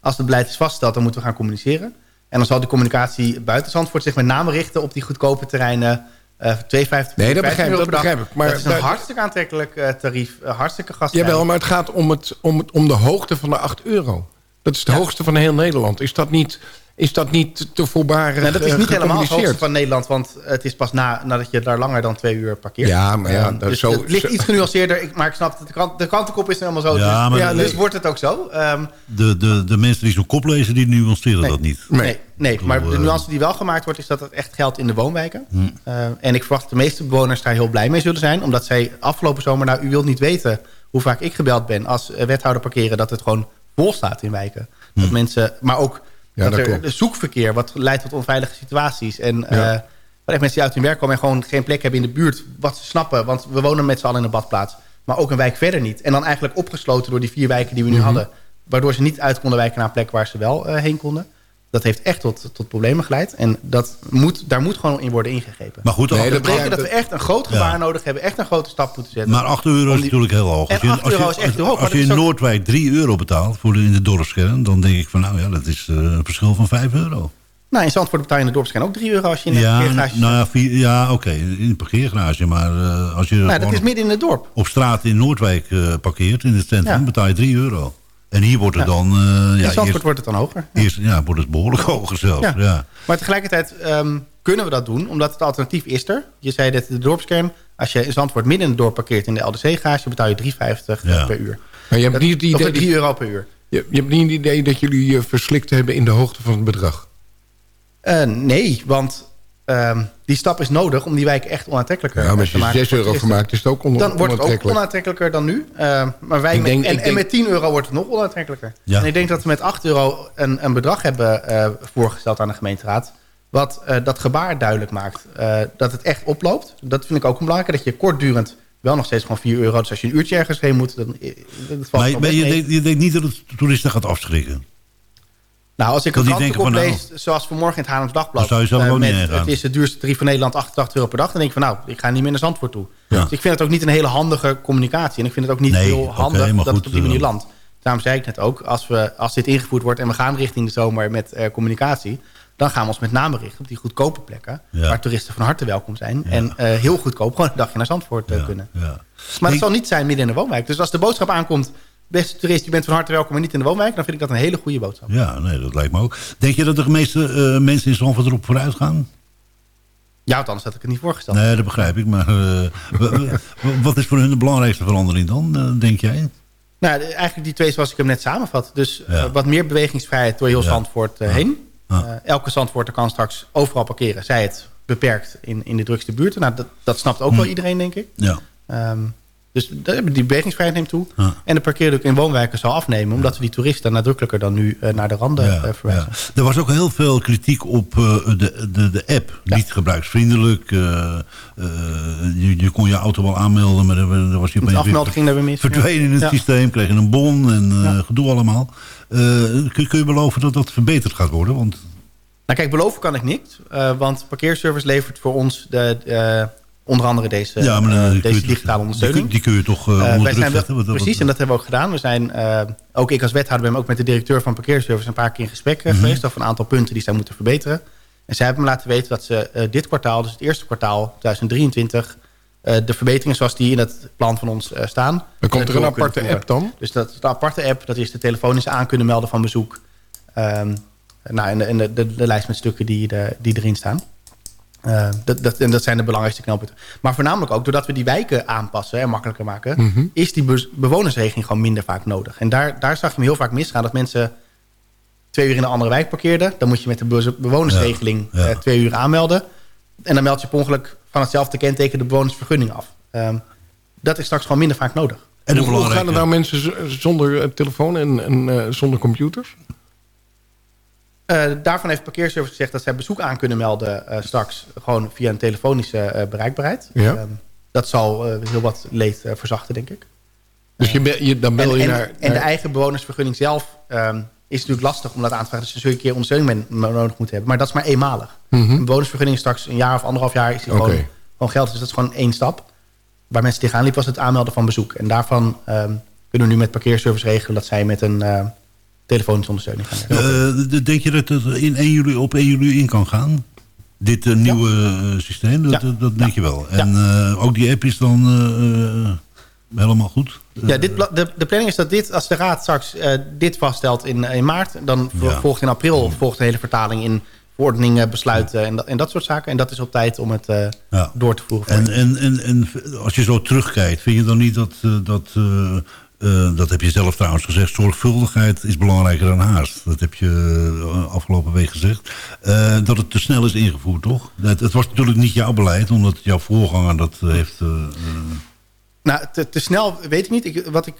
Als het beleid is vastgesteld, dan moeten we gaan communiceren. En dan zal die communicatie buiten Zandvoort zich met name richten... op die goedkope terreinen... eh 2,50 Nee, dat 15 begrijp dat begrijp ik. Maar dat is een hartstikke aantrekkelijk tarief. eh, hartstikke gastvrij. Jawel, maar het gaat om, het, om, het, om de hoogte van de 8 euro. Dat is het hoogste van heel Nederland. Is dat niet, is dat niet te voorbarig Nee, dat is eh, niet helemaal het hoogste van Nederland, want het is pas na, nadat je daar langer dan twee uur parkeert. Ja, maar ja, dat dus zo- het ligt zo- iets genuanceerder, ik, maar ik snap dat de, krant, de krantenkop is nou helemaal zo. Ja, dus, maar- ja, dus wordt het ook zo. Ehm, De, de, de mensen die zo'n kop lezen, die nuanceren dat niet. nee, nee, maar bedoel, de eh, nuance die wel gemaakt wordt, is dat het echt geldt in de woonwijken. Hm. Eh, en ik verwacht dat de meeste bewoners daar heel blij mee zullen zijn. Omdat zij afgelopen zomer, nou, u wilt niet weten hoe vaak ik gebeld ben als eh, wethouder parkeren, dat het gewoon vol staat in wijken. Dat mensen, maar ook Ja, dat dat er klopt. zoekverkeer, wat leidt tot onveilige situaties. En Ja. waar echt mensen die uit hun werk komen en gewoon geen plek hebben in de buurt. Wat ze snappen, want we wonen met z'n allen in een badplaats. Maar ook een wijk verder niet. En dan eigenlijk opgesloten door die vier wijken die we nu Mhm. hadden. Waardoor ze niet uit konden wijken naar een plek waar ze wel eh, heen konden. Dat heeft echt tot, tot problemen geleid. En dat moet, daar moet gewoon in worden ingegrepen. Maar goed, dat Nee, dat betekent dat we echt een groot gebaar Ja. nodig hebben. Echt een grote stap moeten zetten. Maar 8 euro is die- natuurlijk heel hoog. En je- 8 euro is echt heel hoog, Als je in ook- Noordwijk 3 euro betaalt voor de, in de dorpskern... dan denk ik van, nou ja, dat is eh, een verschil van 5 euro. Nou, in Zandvoort betaal je in de dorpskern ook 3 euro als je in een Ja, parkeergarage nou ja, vier- ja oké, in een parkeergarage. Maar eh, als je Nou, dat is midden in het dorp. op straat in Noordwijk eh, parkeert, in het centrum, Ja. betaal je 3 euro. En hier wordt het Ja. dan... eh, in ja, Zandvoort eerst, wordt het dan hoger. eerst, ja, wordt het behoorlijk hoger zelfs. Ja. Ja. Maar tegelijkertijd ehm, kunnen we dat doen, omdat het alternatief is er. Je zei dat de dorpskern, als je in Zandvoort midden in het dorp parkeert in de LDC-garage, betaal je 3,50 Ja. per uur. Maar je hebt Dat- niet het of idee... 3 euro per uur. Je, je hebt niet het idee dat jullie je verslikt hebben in de hoogte van het bedrag. Eh, nee, want ehm, die stap is nodig om die wijk echt onaantrekkelijker Ja, maar als te je maken. 6 voor euro vermaakt, is het ook on- Dan wordt het ook onaantrekkelijk. onaantrekkelijker dan nu. Eh, maar wij met- denk- en, met 10 euro wordt het nog onaantrekkelijker. Ja. En ik denk dat we met 8 euro een, een bedrag hebben eh, voorgesteld aan de gemeenteraad... wat eh, dat gebaar duidelijk maakt. eh, dat het echt oploopt. Dat vind ik ook een belangrijke. Dat je kortdurend wel nog steeds gewoon 4 euro... dus als je een uurtje ergens heen moet... Dan, dat valt Maar, je, denkt, je denkt niet dat het toeristen gaat afschrikken? Nou, als ik een krantenkop van, nou, lees, zoals vanmorgen in het Haarlems Dagblad... Zou je zelf eh, met. Het is het duurste tarief van Nederland, 88 euro per dag. Dan denk ik van, nou, ik ga niet meer naar Zandvoort toe. Ja. Dus ik vind het ook niet een hele handige communicatie. En ik vind het ook niet Nee, heel handig dat goed, het op die manier eh, landt. Daarom zei ik net ook, als, we, als dit ingevoerd wordt... en we gaan richting de zomer met eh, communicatie... dan gaan we ons met name richten op die goedkope plekken... Ja. waar toeristen van harte welkom zijn. En heel goedkoop gewoon een dagje naar Zandvoort kunnen. Ja. Maar het zal niet zijn midden in de woonwijk. Dus als de boodschap aankomt... beste toerist, je bent van harte welkom, maar niet in de woonwijk... dan vind ik dat een hele goede boodschap. Ja, nee, dat lijkt me ook. Denk je dat de meeste eh, mensen in Zandvoort erop vooruit gaan? Ja, want anders had ik het niet voorgesteld. Nee, dat begrijp ik. Maar eh, wat is voor hun de belangrijkste verandering dan, eh, denk jij? Nou, eigenlijk die twee zoals ik hem net samenvat. Dus Ja. wat meer bewegingsvrijheid door heel Ja. Zandvoort Ja. heen. Elke Zandvoorter kan straks overal parkeren. Zij het beperkt in, in de drukste buurten. Nou, dat, dat snapt ook wel Hm. iedereen, denk ik. Ja. Ehm, Dus die bewegingsvrijheid neemt toe. En de parkeerdruk in woonwijken zal afnemen... omdat we die toeristen nadrukkelijker dan nu eh, naar de randen Ja, eh, verwijzen. ja. Er was ook heel veel kritiek op eh, de, de, de app. Niet gebruiksvriendelijk. je, je kon je auto wel aanmelden, maar er, was je opeens ging weer mis. verdwenen in het systeem. Kreeg je een bon en gedoe allemaal. Kun, kun je beloven dat dat verbeterd gaat worden? Want Nou kijk, beloven kan ik niet. want parkeerservice levert voor ons de, onder andere deze, Ja, maar eh, je deze digitale die ondersteuning. kun- die kun je toch, eh, Eh, onder wij druk zijn zetten, wat- Precies, en dat hebben we ook gedaan. We zijn, eh, ook ik als wethouder ben ook met de directeur van parkeerservice... een paar keer in gesprek eh, Mhm. geweest over een aantal punten die zij moeten verbeteren. En zij hebben me laten weten dat ze eh, dit kwartaal, dus het eerste kwartaal 2023... eh, de verbeteringen zoals die in het plan van ons eh, staan... Dan komt er eh, een aparte app dan? Dus dat is de aparte app, dat is de telefonisch aan kunnen melden van bezoek. Ehm, nou, en de, en de, de, de lijst met stukken die, de, die erin staan. Eh, dat, dat, en dat zijn de belangrijkste knelpunten. Maar voornamelijk ook doordat we die wijken aanpassen en makkelijker maken... Mhm. is die be- bewonersregeling gewoon minder vaak nodig. En daar, daar zag je me heel vaak misgaan dat mensen twee uur in een andere wijk parkeerden. Dan moet je met de be- bewonersregeling Ja, ja. eh, twee uur aanmelden. En dan meld je per ongeluk van hetzelfde kenteken de bewonersvergunning af. Ehm, dat is straks gewoon minder vaak nodig. hoe, hoe gaan er nou mensen zonder eh, telefoon en, en eh, zonder computers? Eh, daarvan heeft parkeerservice gezegd dat zij bezoek aan kunnen melden eh, straks gewoon via een telefonische eh, bereikbaarheid. Ja. Ehm, dat zal heel wat leed verzachten, denk ik. Dus je, be- je, dan bel en, je en, naar... en de eigen bewonersvergunning zelf ehm, is natuurlijk lastig om dat aan te vragen. Dus dan zul je een keer ondersteuning nodig moeten hebben. Maar dat is maar eenmalig. Mhm. Een bewonersvergunning straks een jaar of anderhalf jaar is die gewoon, gewoon geld. Dus dat is gewoon één stap. Waar mensen tegenaan liepen was het aanmelden van bezoek. En daarvan ehm, kunnen we nu met parkeerservice regelen... dat zij met een telefonische ondersteuning gaan eh, denk je dat het in 1 juli, op 1 juli in kan gaan? Dit eh, nieuwe eh, systeem, dat, dat, dat denk je wel. En ook die app is dan helemaal goed? Ja, dit, de, de planning is dat dit, als de raad straks dit vaststelt in, in maart... dan vo- Ja. volgt in april volgt de hele vertaling in verordeningen, besluiten en dat, en dat soort zaken. En dat is op tijd om het Ja. door te voeren. En, en, en, en als je zo terugkijkt, vind je dan niet dat... dat eh, dat heb je zelf trouwens gezegd. Zorgvuldigheid is belangrijker dan haast. Dat heb je eh, afgelopen week gezegd. Eh, dat het te snel is ingevoerd, toch? Het, het was natuurlijk niet jouw beleid, omdat jouw voorganger dat heeft... eh, Nou, te, te snel weet ik niet. Ik, wat ik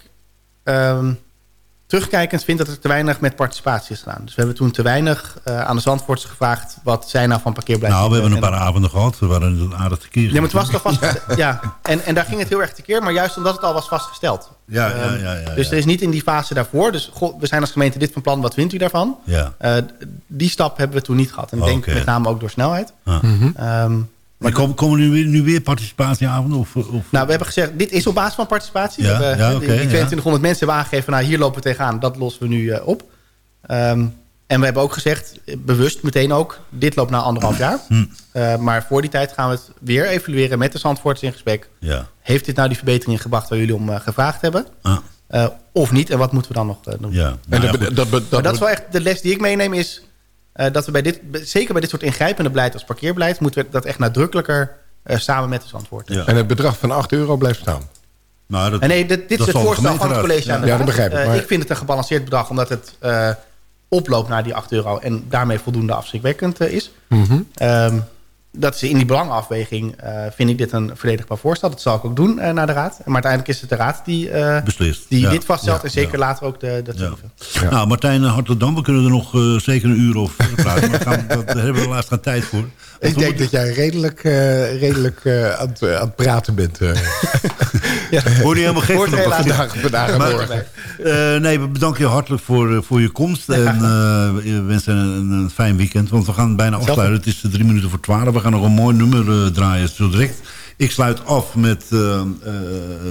ehm, terugkijkend vind dat er te weinig met participatie is gedaan. Dus we hebben toen te weinig aan de Zandvoorters gevraagd... wat zij nou van parkeerbeleid nou, we hebben een paar avonden gehad. We waren een aardig te keer. Ja, maar het was toch vast... Ja, en, en daar ging het heel erg tekeer, maar juist omdat het al was vastgesteld. Ja, ja, Ehm, ja, ja, dus er is niet in die fase daarvoor. Dus goh, we zijn als gemeente dit van plan, wat vindt u daarvan? Ja. Eh, die stap hebben we toen niet gehad. En ik denk Oké. met name ook door snelheid. Ja. Ehm, Maar komen, komen er nu weer, nu weer participatieavonden? Of, of, nou, we hebben gezegd, dit is op basis van participatie. Ja, we hebben, ja, die- oké, die ja. 2200 mensen hebben aangegeven, nou, hier lopen we tegenaan. Dat lossen we nu eh, op. Ehm, en we hebben ook gezegd, bewust meteen ook, dit loopt na anderhalf jaar. Hm. Eh, maar voor die tijd gaan we het weer evalueren met de Zandvoorters in gesprek. Ja. Heeft dit nou die verbetering gebracht waar jullie om eh, gevraagd hebben? Ah. Eh, of niet? En wat moeten we dan nog doen? Ja. En Nou ja, dat, dat, dat, maar dat is wel echt de les die ik meeneem is... eh, dat we bij dit, zeker bij dit soort ingrijpende beleid als parkeerbeleid... moeten we dat echt nadrukkelijker eh, samen met de Zandvoort. Ja. En het bedrag van 8 euro blijft staan. Nou, dat, En nee, dit, dit dat is het voorstel van het college aan de Ja, dat begrijp ik, maar- ik vind het een gebalanceerd bedrag... omdat het oploopt naar die 8 euro... en daarmee voldoende afschrikwekkend eh, is. Ehm, dat is in die belangafweging eh, vind ik dit een verdedigbaar voorstel. Dat zal ik ook doen eh, naar de raad. Maar uiteindelijk is het de raad die, Beslist. die Ja. dit vaststelt... Ja, en zeker ja. later ook de, de Ja. tarieven. Nou, Martijn Harterdam, we kunnen er nog zeker een uur over praten. Maar daar hebben we helaas geen tijd voor. Ik denk dat jij redelijk, eh, redelijk eh, aan, het, eh, aan het praten bent. eh. Word je helemaal gek Hoort vandaag, vandaag en morgen. Nee, we bedanken je hartelijk voor, voor je komst. En we wensen een, een fijn weekend. Want we gaan bijna afsluiten. Het is eh, drie minuten voor twaalf. We gaan nog een mooi nummer draaien zo direct. Ik sluit af met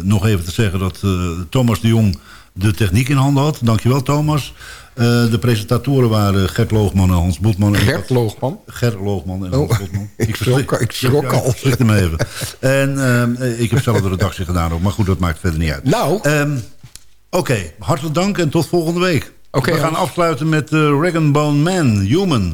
nog even te zeggen dat Thomas de Jong de techniek in handen had. Dankjewel Thomas. Eh, de presentatoren waren Gert Loogman en Hans Botman. Ik Gert Loogman. Gert Loogman en Oh, Hans Botman. ik schrok- ik schrok Ja, al. Ik hem even. En eh, ik heb zelf de redactie gedaan ook. Maar goed, dat maakt verder niet uit. Nou, Ehm, Oké, hartelijk dank en tot volgende week. Oké, We gaan afsluiten met uh, Rag Bone Man, Human.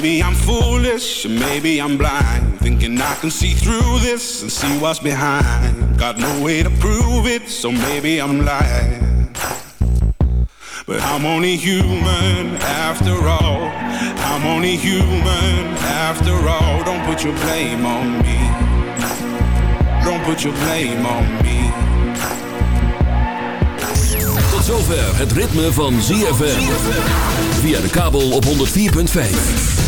Maybe I'm foolish, maybe I'm blind, thinking I can see through this and see what's behind. Got no way to prove it, so maybe I'm lying. But I'm only human after all. I'm only human after all. Don't put your blame on me. Don't put your blame on me. Tot zover het ritme van ZFM. Via de kabel op 104.5.